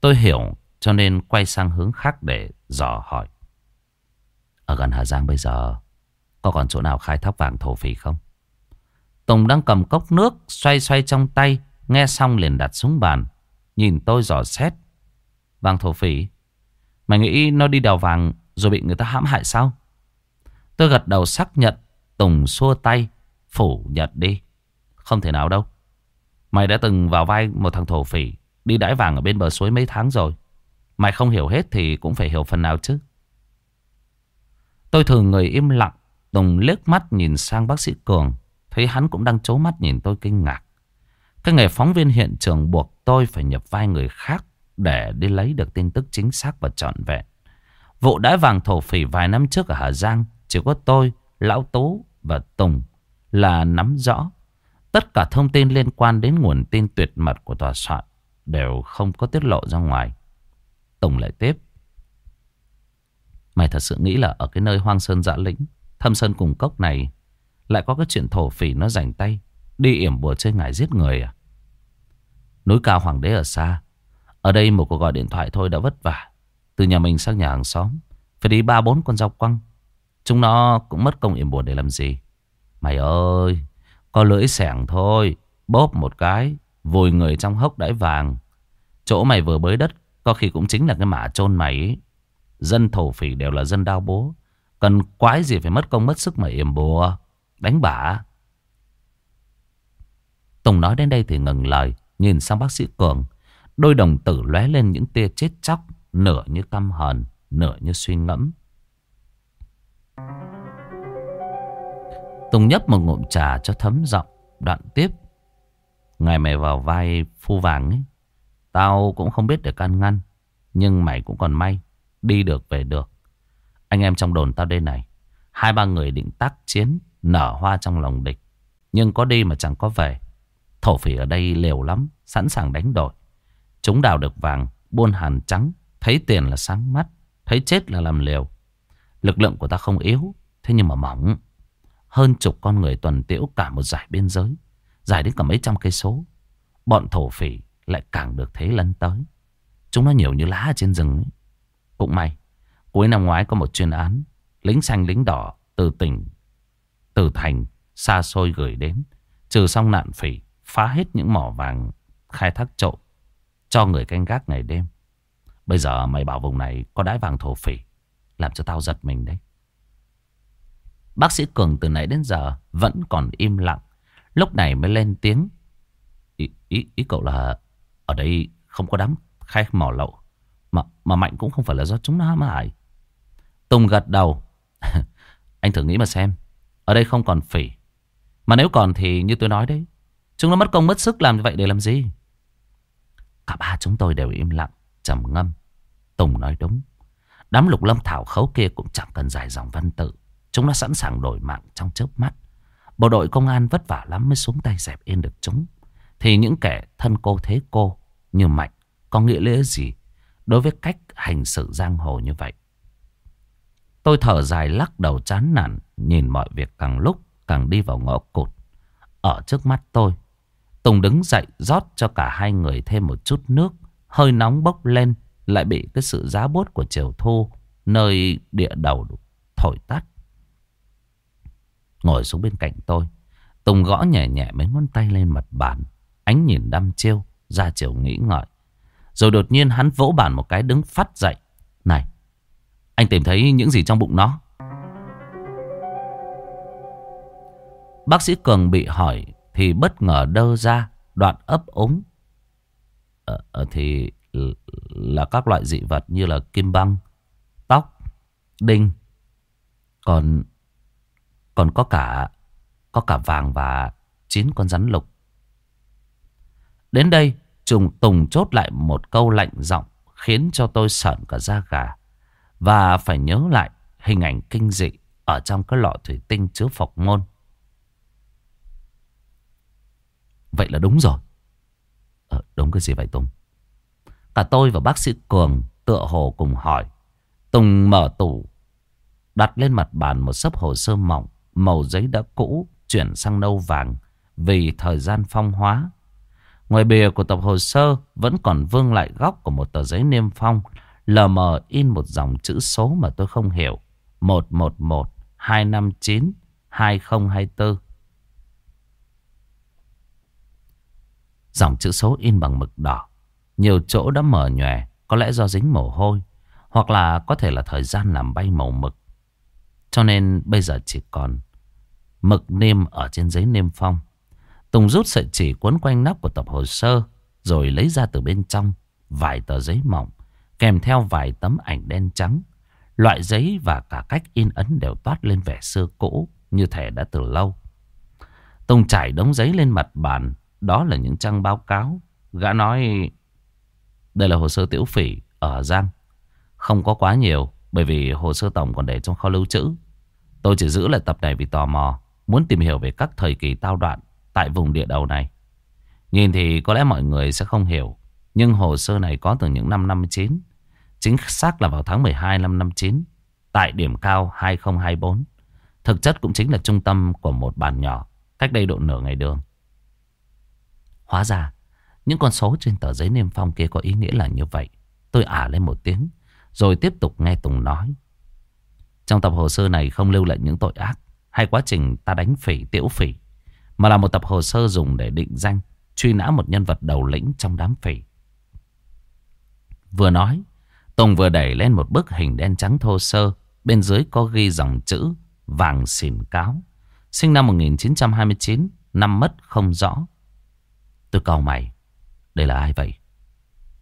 Tôi hiểu cho nên quay sang hướng khác để dò hỏi. Ở gần Hà Giang bây giờ, có còn chỗ nào khai thác vàng thổ phỉ không? Tùng đang cầm cốc nước, xoay xoay trong tay, nghe xong liền đặt xuống bàn. Nhìn tôi dò xét. Vàng thổ phỉ? Mày nghĩ nó đi đào vàng rồi bị người ta hãm hại sao? Tôi gật đầu xác nhận. Tùng xua tay. Phủ nhận đi. Không thể nào đâu. Mày đã từng vào vai một thằng thổ phỉ. Đi đãi vàng ở bên bờ suối mấy tháng rồi. Mày không hiểu hết thì cũng phải hiểu phần nào chứ. Tôi thường người im lặng. Tùng liếc mắt nhìn sang bác sĩ Cường. Thấy hắn cũng đang chố mắt nhìn tôi kinh ngạc. Cái nghề phóng viên hiện trường buộc tôi phải nhập vai người khác để đi lấy được tin tức chính xác và trọn vẹn. Vụ đá vàng thổ phỉ vài năm trước ở Hà Giang chỉ có tôi, Lão Tú và Tùng là nắm rõ. Tất cả thông tin liên quan đến nguồn tin tuyệt mật của tòa soạn đều không có tiết lộ ra ngoài. Tùng lại tiếp. Mày thật sự nghĩ là ở cái nơi hoang sơn dã lĩnh, thâm sơn cùng cốc này lại có cái chuyện thổ phỉ nó rảnh tay đi yểm bùa chơi ngải giết người à? Núi cao hoàng đế ở xa, ở đây một cuộc gọi điện thoại thôi đã vất vả. Từ nhà mình sang nhà hàng xóm, phải đi ba bốn con dao quăng. Chúng nó cũng mất công yểm buồn để làm gì. Mày ơi, có lưỡi sẻng thôi, bóp một cái, vùi người trong hốc đáy vàng. Chỗ mày vừa bới đất, có khi cũng chính là cái mả chôn mày ấy. Dân thổ phỉ đều là dân đao bố. Cần quái gì phải mất công mất sức mà yểm bùa. Đánh bả. Tùng nói đến đây thì ngừng lời. Nhìn sang bác sĩ Cường. Đôi đồng tử lóe lên những tia chết chóc. Nửa như căm hờn. Nửa như suy ngẫm. Tùng nhấp một ngụm trà cho thấm giọng. Đoạn tiếp. Ngày mày vào vai phu vàng ấy. Tao cũng không biết để can ngăn. Nhưng mày cũng còn may. Đi được, về được. Anh em trong đồn tao đây này. Hai ba người định tác chiến. Nở hoa trong lòng địch. Nhưng có đi mà chẳng có về. Thổ phỉ ở đây liều lắm. Sẵn sàng đánh đổi. Chúng đào được vàng. Buôn hàn trắng. Thấy tiền là sáng mắt. Thấy chết là làm liều. Lực lượng của ta không yếu. Thế nhưng mà mỏng. Hơn chục con người tuần tiễu cả một giải biên giới. Dài đến cả mấy trăm cây số. Bọn thổ phỉ lại càng được thế lấn tới. Chúng nó nhiều như lá ở trên rừng ấy. Cũng may, cuối năm ngoái có một chuyên án, lính xanh lính đỏ từ tỉnh, từ thành, xa xôi gửi đến, trừ xong nạn phỉ, phá hết những mỏ vàng khai thác trộm, cho người canh gác ngày đêm. Bây giờ mày bảo vùng này có đái vàng thổ phỉ, làm cho tao giật mình đấy. Bác sĩ Cường từ nãy đến giờ vẫn còn im lặng, lúc này mới lên tiếng. Ý, ý, ý cậu là ở đây không có đám khai mỏ lậu. Mà, mà Mạnh cũng không phải là do chúng nó hãm hại. Tùng gật đầu. *laughs* Anh thử nghĩ mà xem. Ở đây không còn phỉ. Mà nếu còn thì như tôi nói đấy. Chúng nó mất công mất sức làm như vậy để làm gì? Cả ba chúng tôi đều im lặng, trầm ngâm. Tùng nói đúng. Đám lục lâm thảo khấu kia cũng chẳng cần dài dòng văn tự. Chúng nó sẵn sàng đổi mạng trong chớp mắt. Bộ đội công an vất vả lắm mới xuống tay dẹp yên được chúng. Thì những kẻ thân cô thế cô như Mạnh có nghĩa lẽ gì đối với cách hành sự giang hồ như vậy? Tôi thở dài lắc đầu chán nản nhìn mọi việc càng lúc càng đi vào ngõ cụt. Ở trước mắt tôi, Tùng đứng dậy rót cho cả hai người thêm một chút nước. Hơi nóng bốc lên lại bị cái sự giá bút của chiều thu nơi địa đầu thổi tắt. Ngồi xuống bên cạnh tôi, Tùng gõ nhẹ nhẹ mấy ngón tay lên mặt bàn. Ánh nhìn đăm chiêu, ra chiều nghĩ ngợi. Rồi đột nhiên hắn vỗ bàn một cái đứng phát dậy. Này, anh tìm thấy những gì trong bụng nó? Bác sĩ Cường bị hỏi thì bất ngờ đơ ra đoạn ấp ống. Ờ, ờ, thì là các loại dị vật như là kim băng, tóc, đinh. Còn còn có cả có cả vàng và chín con rắn lục. Đến đây, Trùng Tùng chốt lại một câu lạnh giọng khiến cho tôi sợn cả da gà. Và phải nhớ lại hình ảnh kinh dị ở trong cái lọ thủy tinh chứa phọc môn. Vậy là đúng rồi. Ờ, đúng cái gì vậy Tùng? Cả tôi và bác sĩ Cường tựa hồ cùng hỏi. Tùng mở tủ, đặt lên mặt bàn một sấp hồ sơ mỏng, màu giấy đã cũ, chuyển sang nâu vàng vì thời gian phong hóa. Ngoài bìa của tập hồ sơ vẫn còn vương lại góc của một tờ giấy niêm phong, lờ mờ in một dòng chữ số mà tôi không hiểu. 111 259 2024 Dòng chữ số in bằng mực đỏ. Nhiều chỗ đã mờ nhòe, có lẽ do dính mồ hôi, hoặc là có thể là thời gian làm bay màu mực. Cho nên bây giờ chỉ còn mực nêm ở trên giấy niêm phong. Tùng rút sợi chỉ quấn quanh nắp của tập hồ sơ, rồi lấy ra từ bên trong vài tờ giấy mỏng, kèm theo vài tấm ảnh đen trắng. Loại giấy và cả cách in ấn đều toát lên vẻ xưa cũ, như thể đã từ lâu. Tùng trải đống giấy lên mặt bàn, đó là những trang báo cáo. Gã nói, đây là hồ sơ tiểu phỉ ở Giang. Không có quá nhiều, bởi vì hồ sơ tổng còn để trong kho lưu trữ. Tôi chỉ giữ lại tập này vì tò mò. Muốn tìm hiểu về các thời kỳ tao đoạn tại vùng địa đầu này. Nhìn thì có lẽ mọi người sẽ không hiểu. Nhưng hồ sơ này có từ những năm 59. Chính xác là vào tháng 12 năm 59. Tại điểm cao 2024. Thực chất cũng chính là trung tâm của một bản nhỏ. Cách đây độ nửa ngày đường. Hóa ra những con số trên tờ giấy niêm phong kia có ý nghĩa là như vậy. Tôi ả lên một tiếng. Rồi tiếp tục nghe Tùng nói. Trong tập hồ sơ này không lưu lại những tội ác hay quá trình ta đánh phỉ tiễu phỉ. Mà là một tập hồ sơ dùng để định danh, truy nã một nhân vật đầu lĩnh trong đám phỉ. Vừa nói, Tùng vừa đẩy lên một bức hình đen trắng thô sơ. Bên dưới có ghi dòng chữ vàng xỉn cáo. Sinh năm 1929, năm mất không rõ. Tôi cau mày. Đây là ai vậy?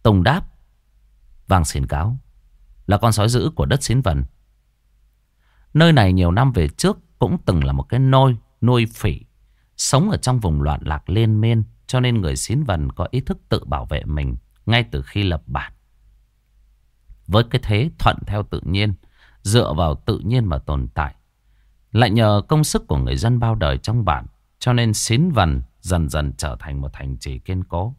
Tùng đáp. Vàng xỉn cáo. Là con sói dữ của đất xín vần. Nơi này nhiều năm về trước cũng từng là một cái nôi nuôi phỉ. Sống ở trong vùng loạn lạc liên miên cho nên người xín vần có ý thức tự bảo vệ mình ngay từ khi lập bản. Với cái thế thuận theo tự nhiên, dựa vào tự nhiên mà tồn tại. Lại nhờ công sức của người dân bao đời trong bản, cho nên xín vần dần dần trở thành một thành trì kiên cố.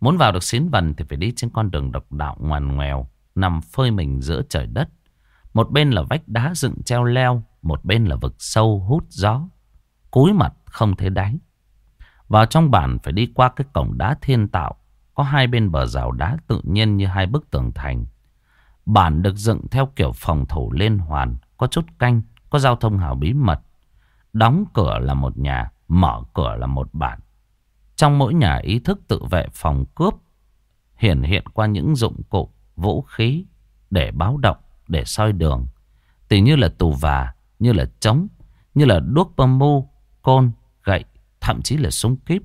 Muốn vào được xín vần thì phải đi trên con đường độc đạo ngoằn ngoèo, nằm phơi mình giữa trời đất. Một bên là vách đá dựng treo leo, một bên là vực sâu hút gió. Cúi mặt không thấy đáy. Vào trong bản phải đi qua cái cổng đá thiên tạo, có hai bên bờ rào đá tự nhiên như hai bức tường thành. Bản được dựng theo kiểu phòng thủ liên hoàn, có chút canh, có giao thông hào bí mật. Đóng cửa là một nhà, mở cửa là một bản. Trong mỗi nhà ý thức tự vệ phòng cướp hiển hiện qua những dụng cụ, vũ khí để báo động, để soi đường. Tỉ như là tù và, như là trống, như là đuốc bơm mu, côn, gậy, thậm chí là súng kíp.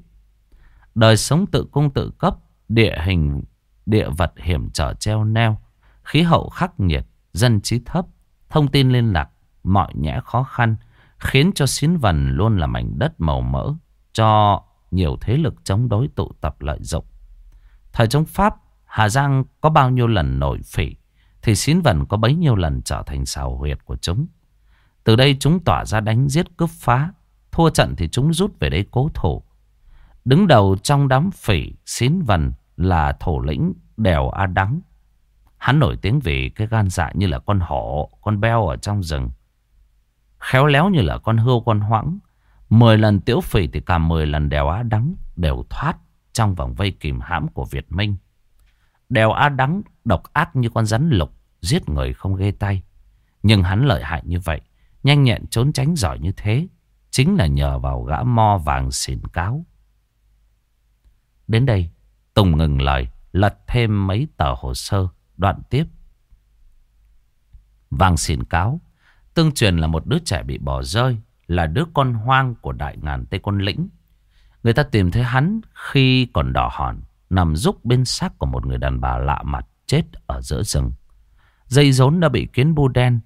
Đời sống tự cung tự cấp, địa hình, địa vật hiểm trở treo neo, khí hậu khắc nghiệt, dân trí thấp, thông tin liên lạc, mọi nhẽ khó khăn, khiến cho xín vần luôn là mảnh đất màu mỡ, cho nhiều thế lực chống đối tụ tập lợi dụng. Thời chống Pháp, Hà Giang có bao nhiêu lần nổi phỉ, thì xín vần có bấy nhiêu lần trở thành xào huyệt của chúng. Từ đây chúng tỏa ra đánh giết cướp phá, thua trận thì chúng rút về đây cố thủ. Đứng đầu trong đám phỉ xín vần là thổ lĩnh Đèo A Đắng. Hắn nổi tiếng vì cái gan dạ như là con hổ, con beo ở trong rừng. Khéo léo như là con hươu con hoãng. Mười lần tiễu phỉ thì cả mười lần đèo á đắng đều thoát trong vòng vây kìm hãm của Việt Minh. Đèo á đắng độc ác như con rắn lục, giết người không ghê tay. Nhưng hắn lợi hại như vậy, nhanh nhẹn trốn tránh giỏi như thế, chính là nhờ vào gã mo vàng xỉn cáo. Đến đây, Tùng ngừng lời, lật thêm mấy tờ hồ sơ, đoạn tiếp. Vàng xỉn cáo Tương truyền là một đứa trẻ bị bỏ rơi, là đứa con hoang của đại ngàn Tây Quân Lĩnh. Người ta tìm thấy hắn khi còn đỏ hòn, nằm rúc bên xác của một người đàn bà lạ mặt chết ở giữa rừng. Dây rốn đã bị kiến bu đen,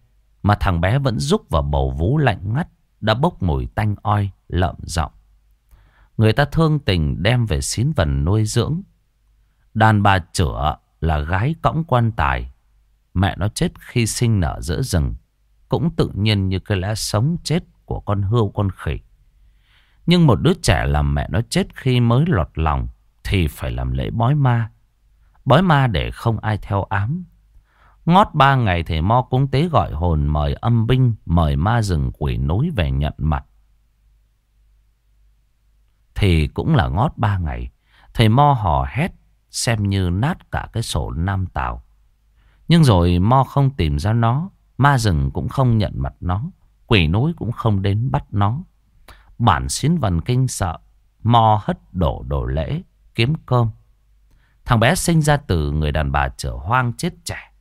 mà thằng bé vẫn rúc vào bầu vú lạnh ngắt, đã bốc mùi tanh oi, lợm giọng. Người ta thương tình đem về xín vần nuôi dưỡng. Đàn bà chữa là gái cõng quan tài. Mẹ nó chết khi sinh nở giữa rừng cũng tự nhiên như cái lá sống chết của con hươu con khỉ. Nhưng một đứa trẻ làm mẹ nó chết khi mới lọt lòng thì phải làm lễ bói ma. Bói ma để không ai theo ám. Ngót ba ngày thầy Mo cúng tế gọi hồn mời âm binh, mời ma rừng quỷ núi về nhận mặt. Thì cũng là ngót ba ngày. Thầy Mo hò hét xem như nát cả cái sổ Nam Tào. Nhưng rồi Mo không tìm ra nó. Ma rừng cũng không nhận mặt nó. Quỷ núi cũng không đến bắt nó. Bản xín vần kinh sợ. Mo hất đổ đổ lễ. Kiếm cơm. Thằng bé sinh ra từ người đàn bà trở hoang chết trẻ.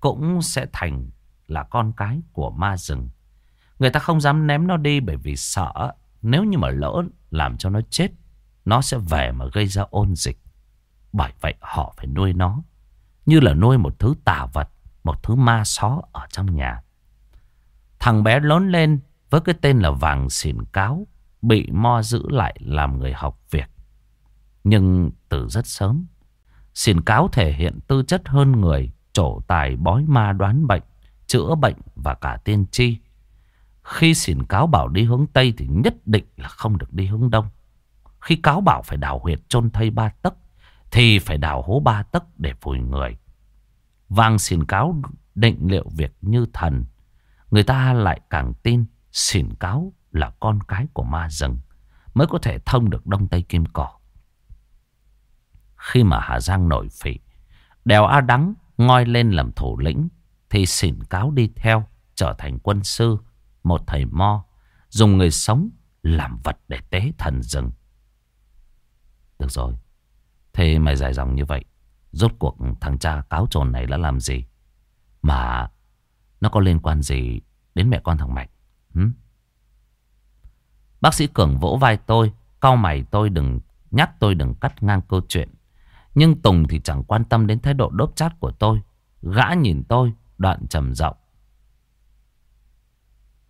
Cũng sẽ thành là con cái của ma rừng. Người ta không dám ném nó đi bởi vì sợ. Nếu như mà lỡ làm cho nó chết. Nó sẽ về mà gây ra ôn dịch. Bởi vậy họ phải nuôi nó. Như là nuôi một thứ tà vật một thứ ma só ở trong nhà. Thằng bé lớn lên với cái tên là Vàng Xỉn Cáo, bị mo giữ lại làm người học việc. Nhưng từ rất sớm, Xỉn Cáo thể hiện tư chất hơn người, trổ tài bói ma đoán bệnh, chữa bệnh và cả tiên tri. Khi xỉn cáo bảo đi hướng Tây thì nhất định là không được đi hướng Đông. Khi cáo bảo phải đào huyệt chôn thây ba tấc thì phải đào hố ba tấc để phủi người. Vang xỉn cáo định liệu việc như thần. Người ta lại càng tin xỉn cáo là con cái của ma rừng mới có thể thông được Đông Tây Kim Cỏ. Khi mà Hà Giang nổi phỉ, đèo A Đắng ngoi lên làm thủ lĩnh thì xỉn cáo đi theo trở thành quân sư, một thầy mo, dùng người sống làm vật để tế thần rừng. Được rồi, thế mày dài dòng như vậy, rốt cuộc thằng cha cáo trồn này đã làm gì? Mà nó có liên quan gì đến mẹ con thằng Mạnh? Hứ? Bác sĩ Cường vỗ vai tôi, cau mày tôi đừng nhắc tôi đừng cắt ngang câu chuyện. Nhưng Tùng thì chẳng quan tâm đến thái độ đốt chát của tôi. Gã nhìn tôi, đoạn trầm giọng.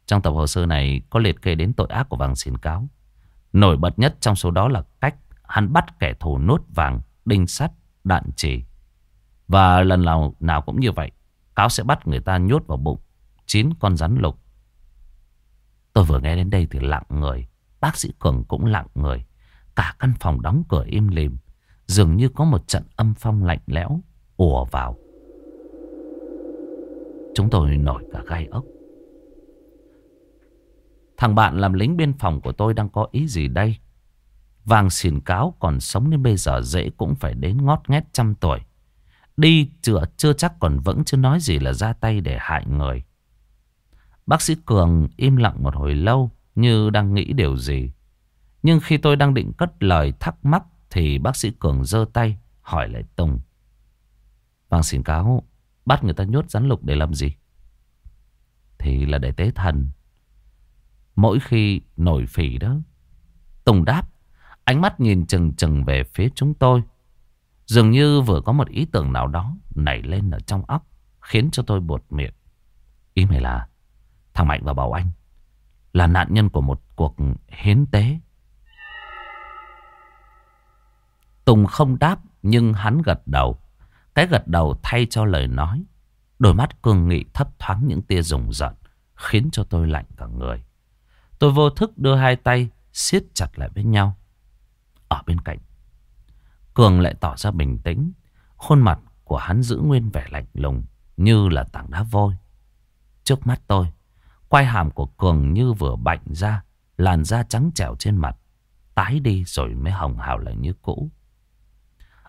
Trong tập hồ sơ này có liệt kê đến tội ác của vàng xin cáo. Nổi bật nhất trong số đó là cách hắn bắt kẻ thù nốt vàng, đinh sắt, đạn chỉ. Và lần nào, nào cũng như vậy, cáo sẽ bắt người ta nhốt vào bụng chín con rắn lục. Tôi vừa nghe đến đây thì lặng người. Bác sĩ Cường cũng lặng người. Cả căn phòng đóng cửa im lìm. Dường như có một trận âm phong lạnh lẽo ùa vào. Chúng tôi nổi cả gai ốc. Thằng bạn làm lính biên phòng của tôi đang có ý gì đây? Vàng xỉn cáo còn sống đến bây giờ dễ cũng phải đến ngót nghét trăm tuổi. Đi chữa chưa chắc còn vẫn chưa nói gì là ra tay để hại người. Bác sĩ Cường im lặng một hồi lâu như đang nghĩ điều gì. Nhưng khi tôi đang định cất lời thắc mắc thì bác sĩ Cường giơ tay, hỏi lại Tùng. Vàng xỉn cáo, bắt người ta nhốt rắn lục để làm gì? Thì là để tế thần. Mỗi khi nổi phỉ đó. Tùng đáp. Ánh mắt nhìn chừng chừng về phía chúng tôi. Dường như vừa có một ý tưởng nào đó nảy lên ở trong óc. Khiến cho tôi buột miệng. Ý mày là, thằng Mạnh và Bảo Anh là nạn nhân của một cuộc hiến tế. Tùng không đáp, nhưng hắn gật đầu. Cái gật đầu thay cho lời nói. Đôi mắt cương nghị thấp thoáng những tia rùng rợn, khiến cho tôi lạnh cả người. Tôi vô thức đưa hai tay siết chặt lại với nhau. Ở bên cạnh, Cường lại tỏ ra bình tĩnh. Khuôn mặt của hắn giữ nguyên vẻ lạnh lùng như là tảng đá vôi. Trước mắt tôi, quai hàm của Cường như vừa bạnh ra, làn da trắng trẻo trên mặt, tái đi rồi mới hồng hào lại như cũ.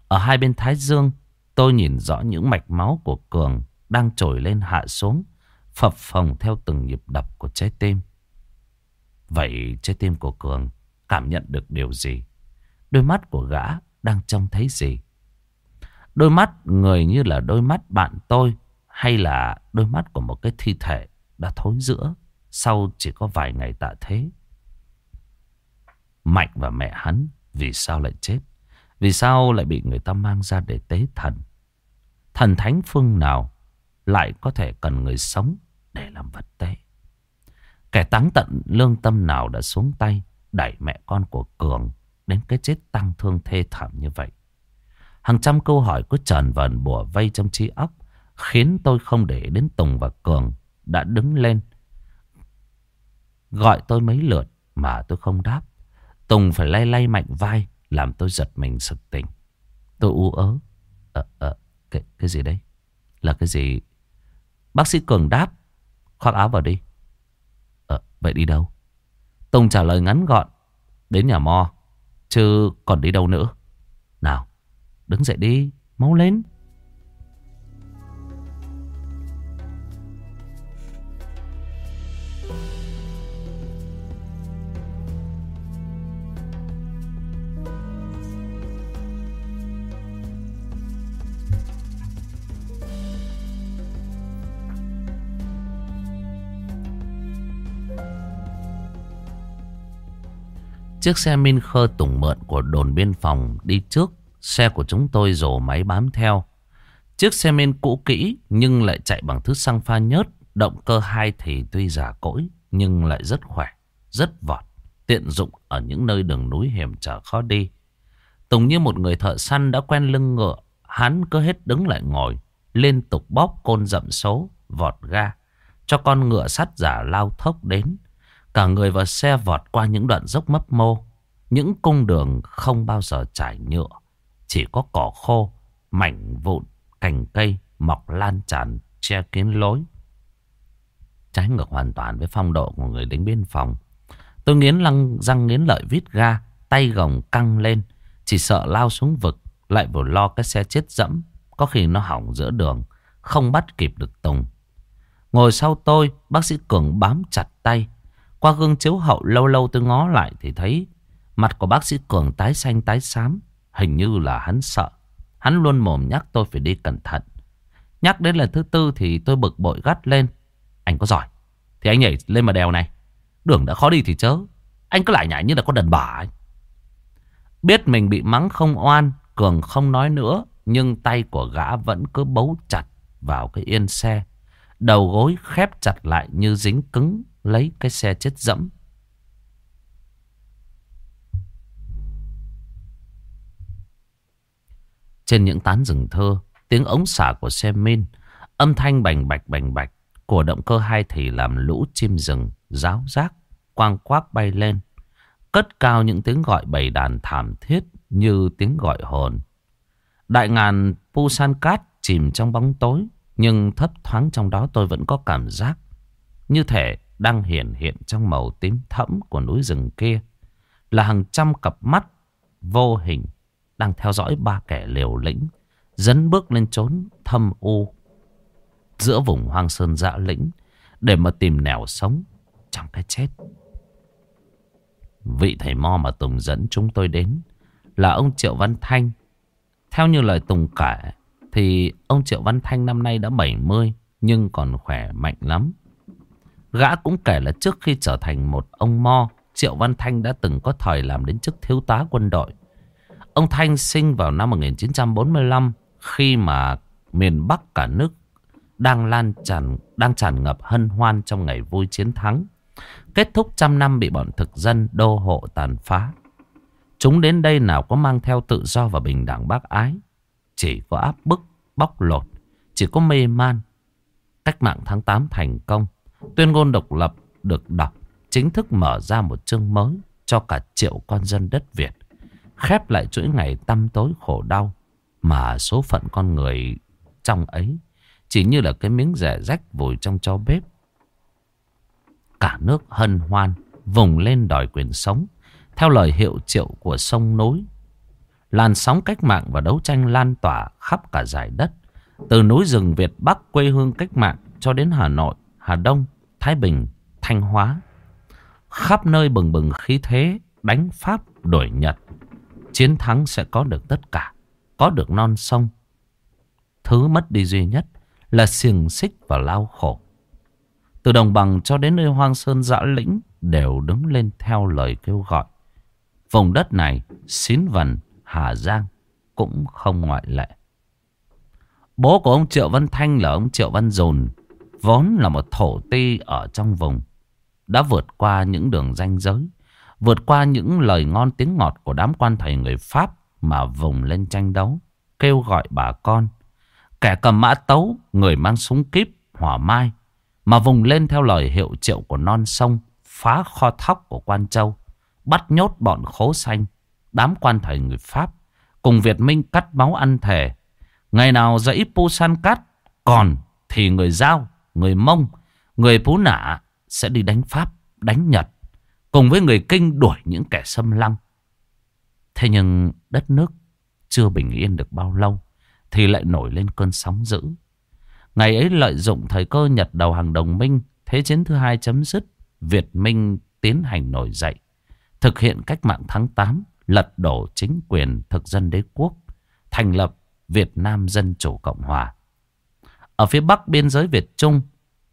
Ở hai bên thái dương, tôi nhìn rõ những mạch máu của Cường đang trồi lên hạ xuống, phập phồng theo từng nhịp đập của trái tim. Vậy trái tim của Cường cảm nhận được điều gì? Đôi mắt của gã đang trông thấy gì? Đôi mắt người như là đôi mắt bạn tôi hay là đôi mắt của một cái thi thể đã thối giữa sau chỉ có vài ngày tạ thế. Mạnh và mẹ hắn, vì sao lại chết? Vì sao lại bị người ta mang ra để tế thần? Thần thánh phương nào lại có thể cần người sống để làm vật tế? Kẻ táng tận lương tâm nào đã xuống tay đẩy mẹ con của Cường đến cái chết tăng thương thê thảm như vậy? Hàng trăm câu hỏi cứ tràn vần bùa vây trong trí óc khiến tôi không để đến Tùng và Cường đã đứng lên. Gọi tôi mấy lượt mà tôi không đáp. Tùng phải lay lay mạnh vai làm tôi giật mình sực tỉnh. Tôi u ớ. Ờ, ờ, cái, cái gì đấy? Là cái gì? Bác sĩ Cường đáp. Khoác áo vào đi. Ờ, vậy đi đâu? Tùng trả lời ngắn gọn. Đến nhà mo. Chứ còn đi đâu nữa? Nào, đứng dậy đi. máu lên. Chiếc xe Min Khơ tùng mượn của đồn biên phòng đi trước. Xe của chúng tôi rổ máy bám theo. Chiếc xe Min cũ kỹ nhưng lại chạy bằng thứ xăng pha nhớt. Động cơ hai thì tuy già cỗi nhưng lại rất khỏe, rất vọt. Tiện dụng ở những nơi đường núi hiểm trở khó đi. Tùng như một người thợ săn đã quen lưng ngựa. Hắn cứ hết đứng lại ngồi. Liên tục bóp côn dậm số, vọt ga. cho con ngựa sắt giả lao thốc đến. Cả người và xe vọt qua những đoạn dốc mấp mô. Những cung đường không bao giờ trải nhựa. Chỉ có cỏ khô, mảnh vụn, cành cây mọc lan tràn che kín lối. Trái ngược hoàn toàn với phong độ của người lính biên phòng. Tôi nghiến lăng răng nghiến lợi vít ga, tay gồng căng lên. Chỉ sợ lao xuống vực, lại vừa lo cái xe chết dẫm. Có khi nó hỏng giữa đường, không bắt kịp được Tùng. Ngồi sau tôi, bác sĩ Cường bám chặt tay. Qua gương chiếu hậu lâu lâu tôi ngó lại thì thấy mặt của bác sĩ Cường tái xanh tái xám. Hình như là hắn sợ. Hắn luôn mồm nhắc tôi phải đi cẩn thận. Nhắc đến lần thứ tư thì tôi bực bội gắt lên. Anh có giỏi. Thì anh nhảy lên mà đèo này. Đường đã khó đi thì chớ. Anh cứ lại nhảy như là con đần bà anh. Biết mình bị mắng không oan. Cường không nói nữa. Nhưng tay của gã vẫn cứ bấu chặt vào cái yên xe. Đầu gối khép chặt lại như dính cứng lấy cái xe chết dẫm. Trên những tán rừng thơ, tiếng ống xả của xe min, âm thanh bành bạch bành bạch của động cơ hai thì làm lũ chim rừng ráo rác, quang quác bay lên. Cất cao những tiếng gọi bầy đàn thảm thiết như tiếng gọi hồn. Đại ngàn Pusan Cát chìm trong bóng tối, nhưng thấp thoáng trong đó tôi vẫn có cảm giác như thể đang hiện hiện trong màu tím thẫm của núi rừng kia. Là hàng trăm cặp mắt vô hình đang theo dõi ba kẻ liều lĩnh, dấn bước lên trốn thâm u giữa vùng hoang sơn dã lĩnh để mà tìm nẻo sống trong cái chết. Vị thầy mo mà Tùng dẫn chúng tôi đến là ông Triệu Văn Thanh. Theo như lời Tùng kể thì ông Triệu Văn Thanh năm nay đã 70 nhưng còn khỏe mạnh lắm. Gã cũng kể là trước khi trở thành một ông mo, Triệu Văn Thanh đã từng có thời làm đến chức thiếu tá quân đội. Ông Thanh sinh vào năm 1945 khi mà miền Bắc cả nước đang lan tràn đang tràn ngập hân hoan trong ngày vui chiến thắng. Kết thúc trăm năm bị bọn thực dân đô hộ tàn phá. Chúng đến đây nào có mang theo tự do và bình đẳng bác ái. Chỉ có áp bức, bóc lột, chỉ có mê man. Cách mạng tháng 8 thành công. Tuyên ngôn độc lập được đọc chính thức mở ra một chương mới cho cả triệu con dân đất Việt. Khép lại chuỗi ngày tăm tối khổ đau mà số phận con người trong ấy chỉ như là cái miếng rẻ rách vùi trong cho bếp. Cả nước hân hoan, vùng lên đòi quyền sống, theo lời hiệu triệu của sông núi. Làn sóng cách mạng và đấu tranh lan tỏa khắp cả giải đất. Từ núi rừng Việt Bắc quê hương cách mạng cho đến Hà Nội, Hà Đông, Thái Bình, Thanh Hóa. Khắp nơi bừng bừng khí thế, đánh Pháp, đổi Nhật. Chiến thắng sẽ có được tất cả, có được non sông. Thứ mất đi duy nhất là xiềng xích và lao khổ. Từ đồng bằng cho đến nơi hoang sơn dã lĩnh đều đứng lên theo lời kêu gọi. Vùng đất này, Xín Vần, Hà Giang cũng không ngoại lệ. Bố của ông Triệu Văn Thanh là ông Triệu Văn Dồn, vốn là một thổ ti ở trong vùng. Đã vượt qua những đường ranh giới, vượt qua những lời ngon tiếng ngọt của đám quan thầy người Pháp mà vùng lên tranh đấu, kêu gọi bà con Kẻ cầm mã tấu, người mang súng kíp, hỏa mai. Mà vùng lên theo lời hiệu triệu của non sông, phá kho thóc của quan châu. Bắt nhốt bọn khố xanh, đám quan thầy người Pháp. Cùng Việt Minh cắt máu ăn thề. Ngày nào dãy pu san cắt, còn thì người Giao, người Mông, người Phú Nả sẽ đi đánh Pháp, đánh Nhật. Cùng với người Kinh đuổi những kẻ xâm lăng. Thế nhưng đất nước chưa bình yên được bao lâu thì lại nổi lên cơn sóng dữ. Ngày ấy lợi dụng thời cơ Nhật đầu hàng đồng minh, thế chiến thứ hai chấm dứt, Việt Minh tiến hành nổi dậy, thực hiện cách mạng tháng 8, lật đổ chính quyền thực dân đế quốc, thành lập Việt Nam Dân Chủ Cộng Hòa. Ở phía bắc biên giới Việt Trung,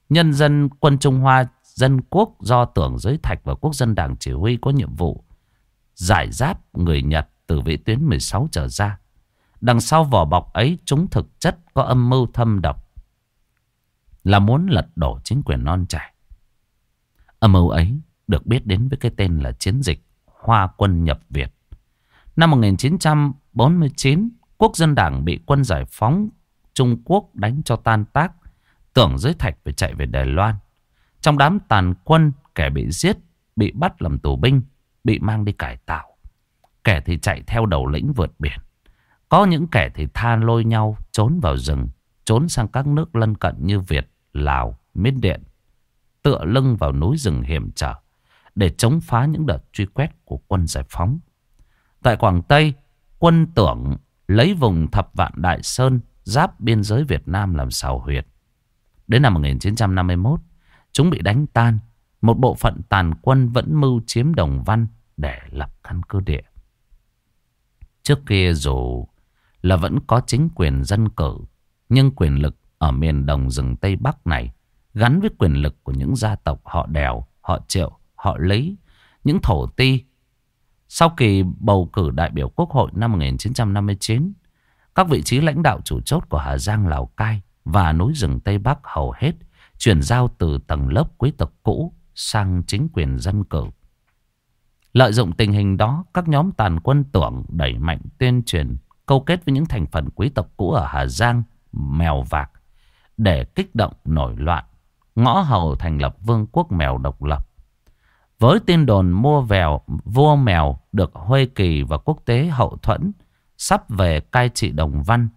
nhân dân quân Trung Hoa dân quốc do tưởng giới thạch và quốc dân đảng chỉ huy có nhiệm vụ giải giáp người Nhật từ vị tuyến 16 trở ra Đằng sau vỏ bọc ấy chúng thực chất có âm mưu thâm độc. Là muốn lật đổ chính quyền non trẻ. Âm mưu ấy được biết đến với cái tên là chiến dịch Hoa quân nhập Việt. Năm 1949, quốc dân đảng bị quân giải phóng Trung Quốc đánh cho tan tác. Tưởng giới thạch phải chạy về Đài Loan. Trong đám tàn quân, kẻ bị giết, bị bắt làm tù binh, bị mang đi cải tạo. Kẻ thì chạy theo đầu lĩnh vượt biển. Có những kẻ thì tha lôi nhau trốn vào rừng, trốn sang các nước lân cận như Việt, Lào, Miến Điện. Tựa lưng vào núi rừng hiểm trở để chống phá những đợt truy quét của quân giải phóng. Tại Quảng Tây, quân tưởng lấy vùng thập vạn Đại Sơn giáp biên giới Việt Nam làm sào huyệt. Đến năm 1951, chúng bị đánh tan. Một bộ phận tàn quân vẫn mưu chiếm Đồng Văn để lập căn cứ địa. Trước kia dù là vẫn có chính quyền dân cử, nhưng quyền lực ở miền đồng rừng Tây Bắc này gắn với quyền lực của những gia tộc họ đèo, họ triệu, họ lấy, những thổ ti. Sau kỳ bầu cử đại biểu quốc hội năm 1959, các vị trí lãnh đạo chủ chốt của Hà Giang, Lào Cai và núi rừng Tây Bắc hầu hết chuyển giao từ tầng lớp quý tộc cũ sang chính quyền dân cử. Lợi dụng tình hình đó, các nhóm tàn quân tưởng đẩy mạnh tuyên truyền câu kết với những thành phần quý tộc cũ ở Hà Giang, Mèo Vạc để kích động nổi loạn, ngõ hầu thành lập vương quốc mèo độc lập. Với tin đồn mua vèo vua mèo được Huê Kỳ và quốc tế hậu thuẫn sắp về cai trị Đồng Văn,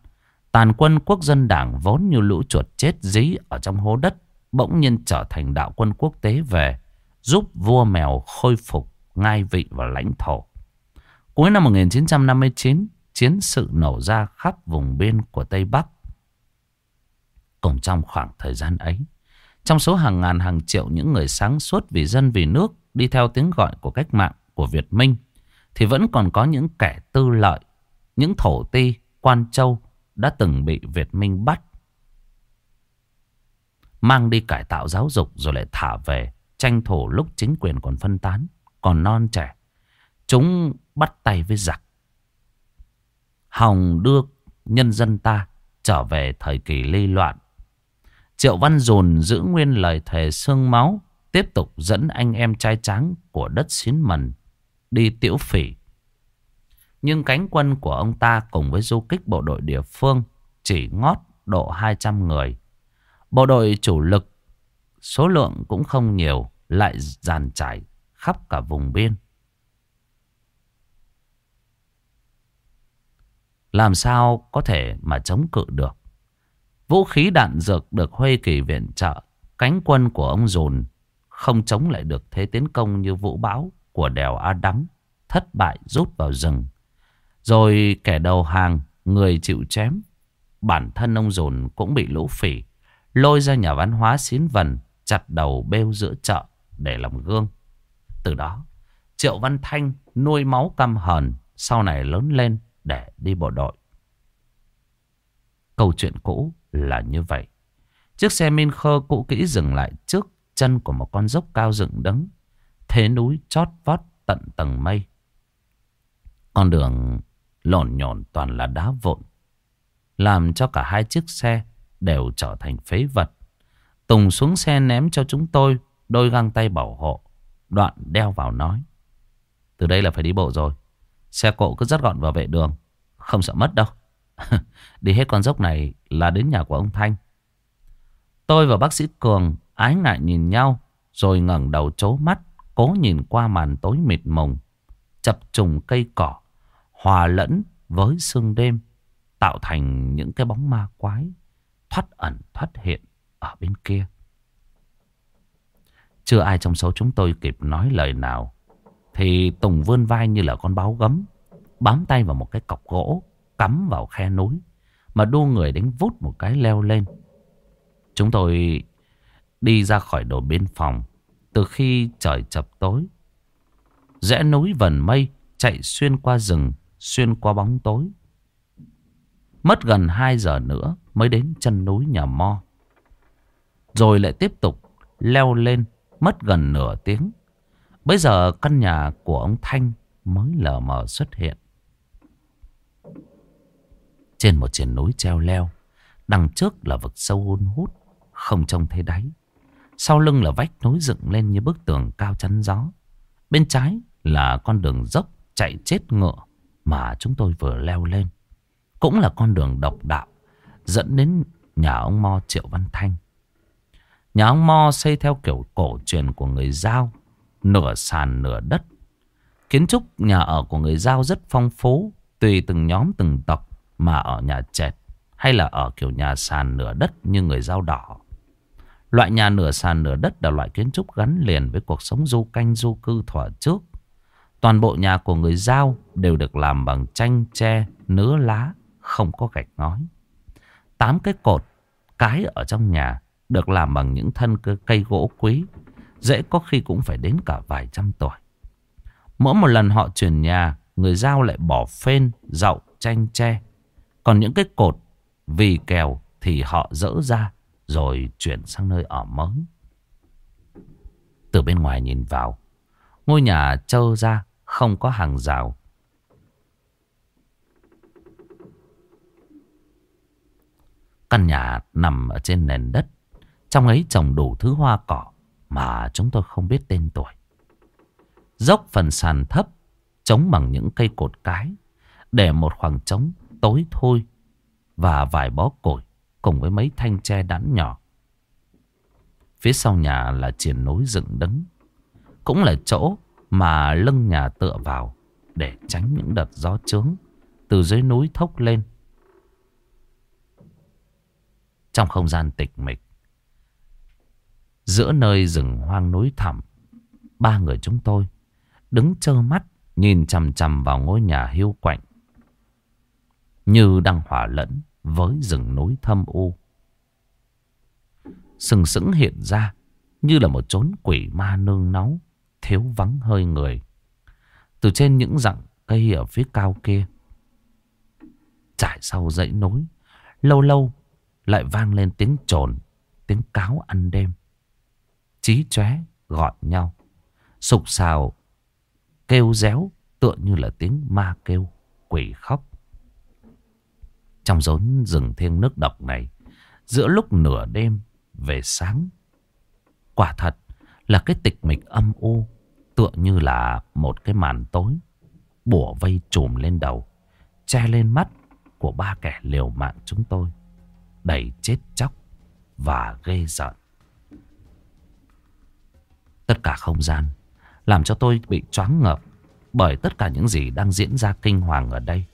tàn quân quốc dân đảng vốn như lũ chuột chết dí ở trong hố đất bỗng nhiên trở thành đạo quân quốc tế về giúp vua mèo khôi phục ngai vị và lãnh thổ. Cuối năm 1959, chiến sự nổ ra khắp vùng biên của Tây Bắc. Cùng trong khoảng thời gian ấy, trong số hàng ngàn hàng triệu những người sáng suốt vì dân vì nước đi theo tiếng gọi của cách mạng của Việt Minh, thì vẫn còn có những kẻ tư lợi, những thổ ti, quan châu đã từng bị Việt Minh bắt. Mang đi cải tạo giáo dục rồi lại thả về, tranh thủ lúc chính quyền còn phân tán, còn non trẻ. Chúng bắt tay với giặc. Hòng đưa nhân dân ta trở về thời kỳ ly loạn. Triệu Văn Dồn giữ nguyên lời thề xương máu, tiếp tục dẫn anh em trai tráng của đất xín mần đi tiễu phỉ. Nhưng cánh quân của ông ta cùng với du kích bộ đội địa phương chỉ ngót độ 200 người. Bộ đội chủ lực số lượng cũng không nhiều, lại dàn trải khắp cả vùng biên. Làm sao có thể mà chống cự được? Vũ khí đạn dược được Huê Kỳ viện trợ. Cánh quân của ông dồn không chống lại được thế tiến công như vũ bão của đèo A Đắng. Thất bại rút vào rừng. Rồi kẻ đầu hàng, người chịu chém. Bản thân ông dồn cũng bị lũ phỉ. Lôi ra nhà văn hóa xín vần, chặt đầu bêu giữa chợ để làm gương. Từ đó, Triệu Văn Thanh nuôi máu căm hờn, sau này lớn lên để đi bộ đội. Câu chuyện cũ là như vậy. Chiếc xe min khơ cũ kỹ dừng lại trước chân của một con dốc cao dựng đứng. Thế núi chót vót tận tầng mây. Con đường lộn nhộn toàn là đá vụn. Làm cho cả hai chiếc xe đều trở thành phế vật. Tùng xuống xe ném cho chúng tôi đôi găng tay bảo hộ. Đoạn đeo vào nói. Từ đây là phải đi bộ rồi. Xe cộ cứ rất gọn vào vệ đường. Không sợ mất đâu. *laughs* đi hết con dốc này là đến nhà của ông Thanh. Tôi và bác sĩ Cường ái ngại nhìn nhau. Rồi ngẩng đầu chố mắt. Cố nhìn qua màn tối mịt mùng. Chập trùng cây cỏ. Hòa lẫn với sương đêm. Tạo thành những cái bóng ma quái. Thoát ẩn, thoát hiện ở bên kia. Chưa ai trong số chúng tôi kịp nói lời nào. Thì Tùng vươn vai như là con báo gấm. Bám tay vào một cái cọc gỗ. Cắm vào khe núi. Mà đua người đánh vút một cái leo lên. Chúng tôi đi ra khỏi đồn biên phòng. Từ khi trời chập tối. Rẽ núi vần mây. Chạy xuyên qua rừng. Xuyên qua bóng tối. Mất gần 2 giờ nữa mới đến chân núi nhà Mo. Rồi lại tiếp tục leo lên mất gần nửa tiếng. Bây giờ căn nhà của ông Thanh mới lờ mờ xuất hiện. Trên một triển núi treo leo, đằng trước là vực sâu hun hút, không trông thấy đáy. Sau lưng là vách núi dựng lên như bức tường cao chắn gió. Bên trái là con đường dốc chạy chết ngựa mà chúng tôi vừa leo lên. Cũng là con đường độc đạo dẫn đến nhà ông Mo Triệu Văn Thanh. Nhà ông Mo xây theo kiểu cổ truyền của người Giao, nửa sàn nửa đất. Kiến trúc nhà ở của người Giao rất phong phú, tùy từng nhóm từng tộc mà ở nhà trệt hay là ở kiểu nhà sàn nửa đất như người Giao đỏ. Loại nhà nửa sàn nửa đất là loại kiến trúc gắn liền với cuộc sống du canh du cư thuở trước. Toàn bộ nhà của người Giao đều được làm bằng tranh tre, nứa lá, không có gạch ngói. Tám cái cột cái ở trong nhà được làm bằng những thân cây gỗ quý, dễ có khi cũng phải đến cả vài trăm tuổi. Mỗi một lần họ chuyển nhà, người Giao lại bỏ phên, dậu, tranh tre. Còn những cái cột vì kèo thì họ dỡ ra rồi chuyển sang nơi ở mới. Từ bên ngoài nhìn vào, ngôi nhà trơ ra không có hàng rào. Căn nhà nằm ở trên nền đất, trong ấy trồng đủ thứ hoa cỏ mà chúng tôi không biết tên tuổi. Dốc phần sàn thấp, chống bằng những cây cột cái, để một khoảng trống tối thôi và vài bó củi cùng với mấy thanh tre đắn nhỏ. Phía sau nhà là triển núi dựng đứng. Cũng là chỗ mà lưng nhà tựa vào để tránh những đợt gió trướng từ dưới núi thốc lên. Trong không gian tịch mịch, giữa nơi rừng hoang núi thẳm, ba người chúng tôi đứng trơ mắt nhìn chằm chằm vào ngôi nhà hiu quạnh. Như đang hòa lẫn với rừng núi thâm u. Sừng sững hiện ra như là một chốn quỷ ma nương náu, thiếu vắng hơi người. Từ trên những rặng cây ở phía cao kia, trải sau dãy núi, lâu lâu lại vang lên tiếng trồn, tiếng cáo ăn đêm. Chí chóe gọi nhau, sục sào, kêu réo tựa như là tiếng ma kêu, quỷ khóc. Trong rốn rừng thiêng nước độc này, giữa lúc nửa đêm về sáng, quả thật là cái tịch mịch âm u, tựa như là một cái màn tối, bủa vây trùm lên đầu, che lên mắt của ba kẻ liều mạng chúng tôi, đầy chết chóc và ghê rợn. Tất cả không gian làm cho tôi bị choáng ngợp bởi tất cả những gì đang diễn ra kinh hoàng ở đây.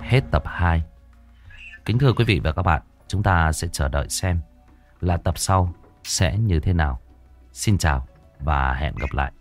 hết tập 2. Kính thưa quý vị và các bạn, chúng ta sẽ chờ đợi xem là tập sau sẽ như thế nào. Xin chào và hẹn gặp lại.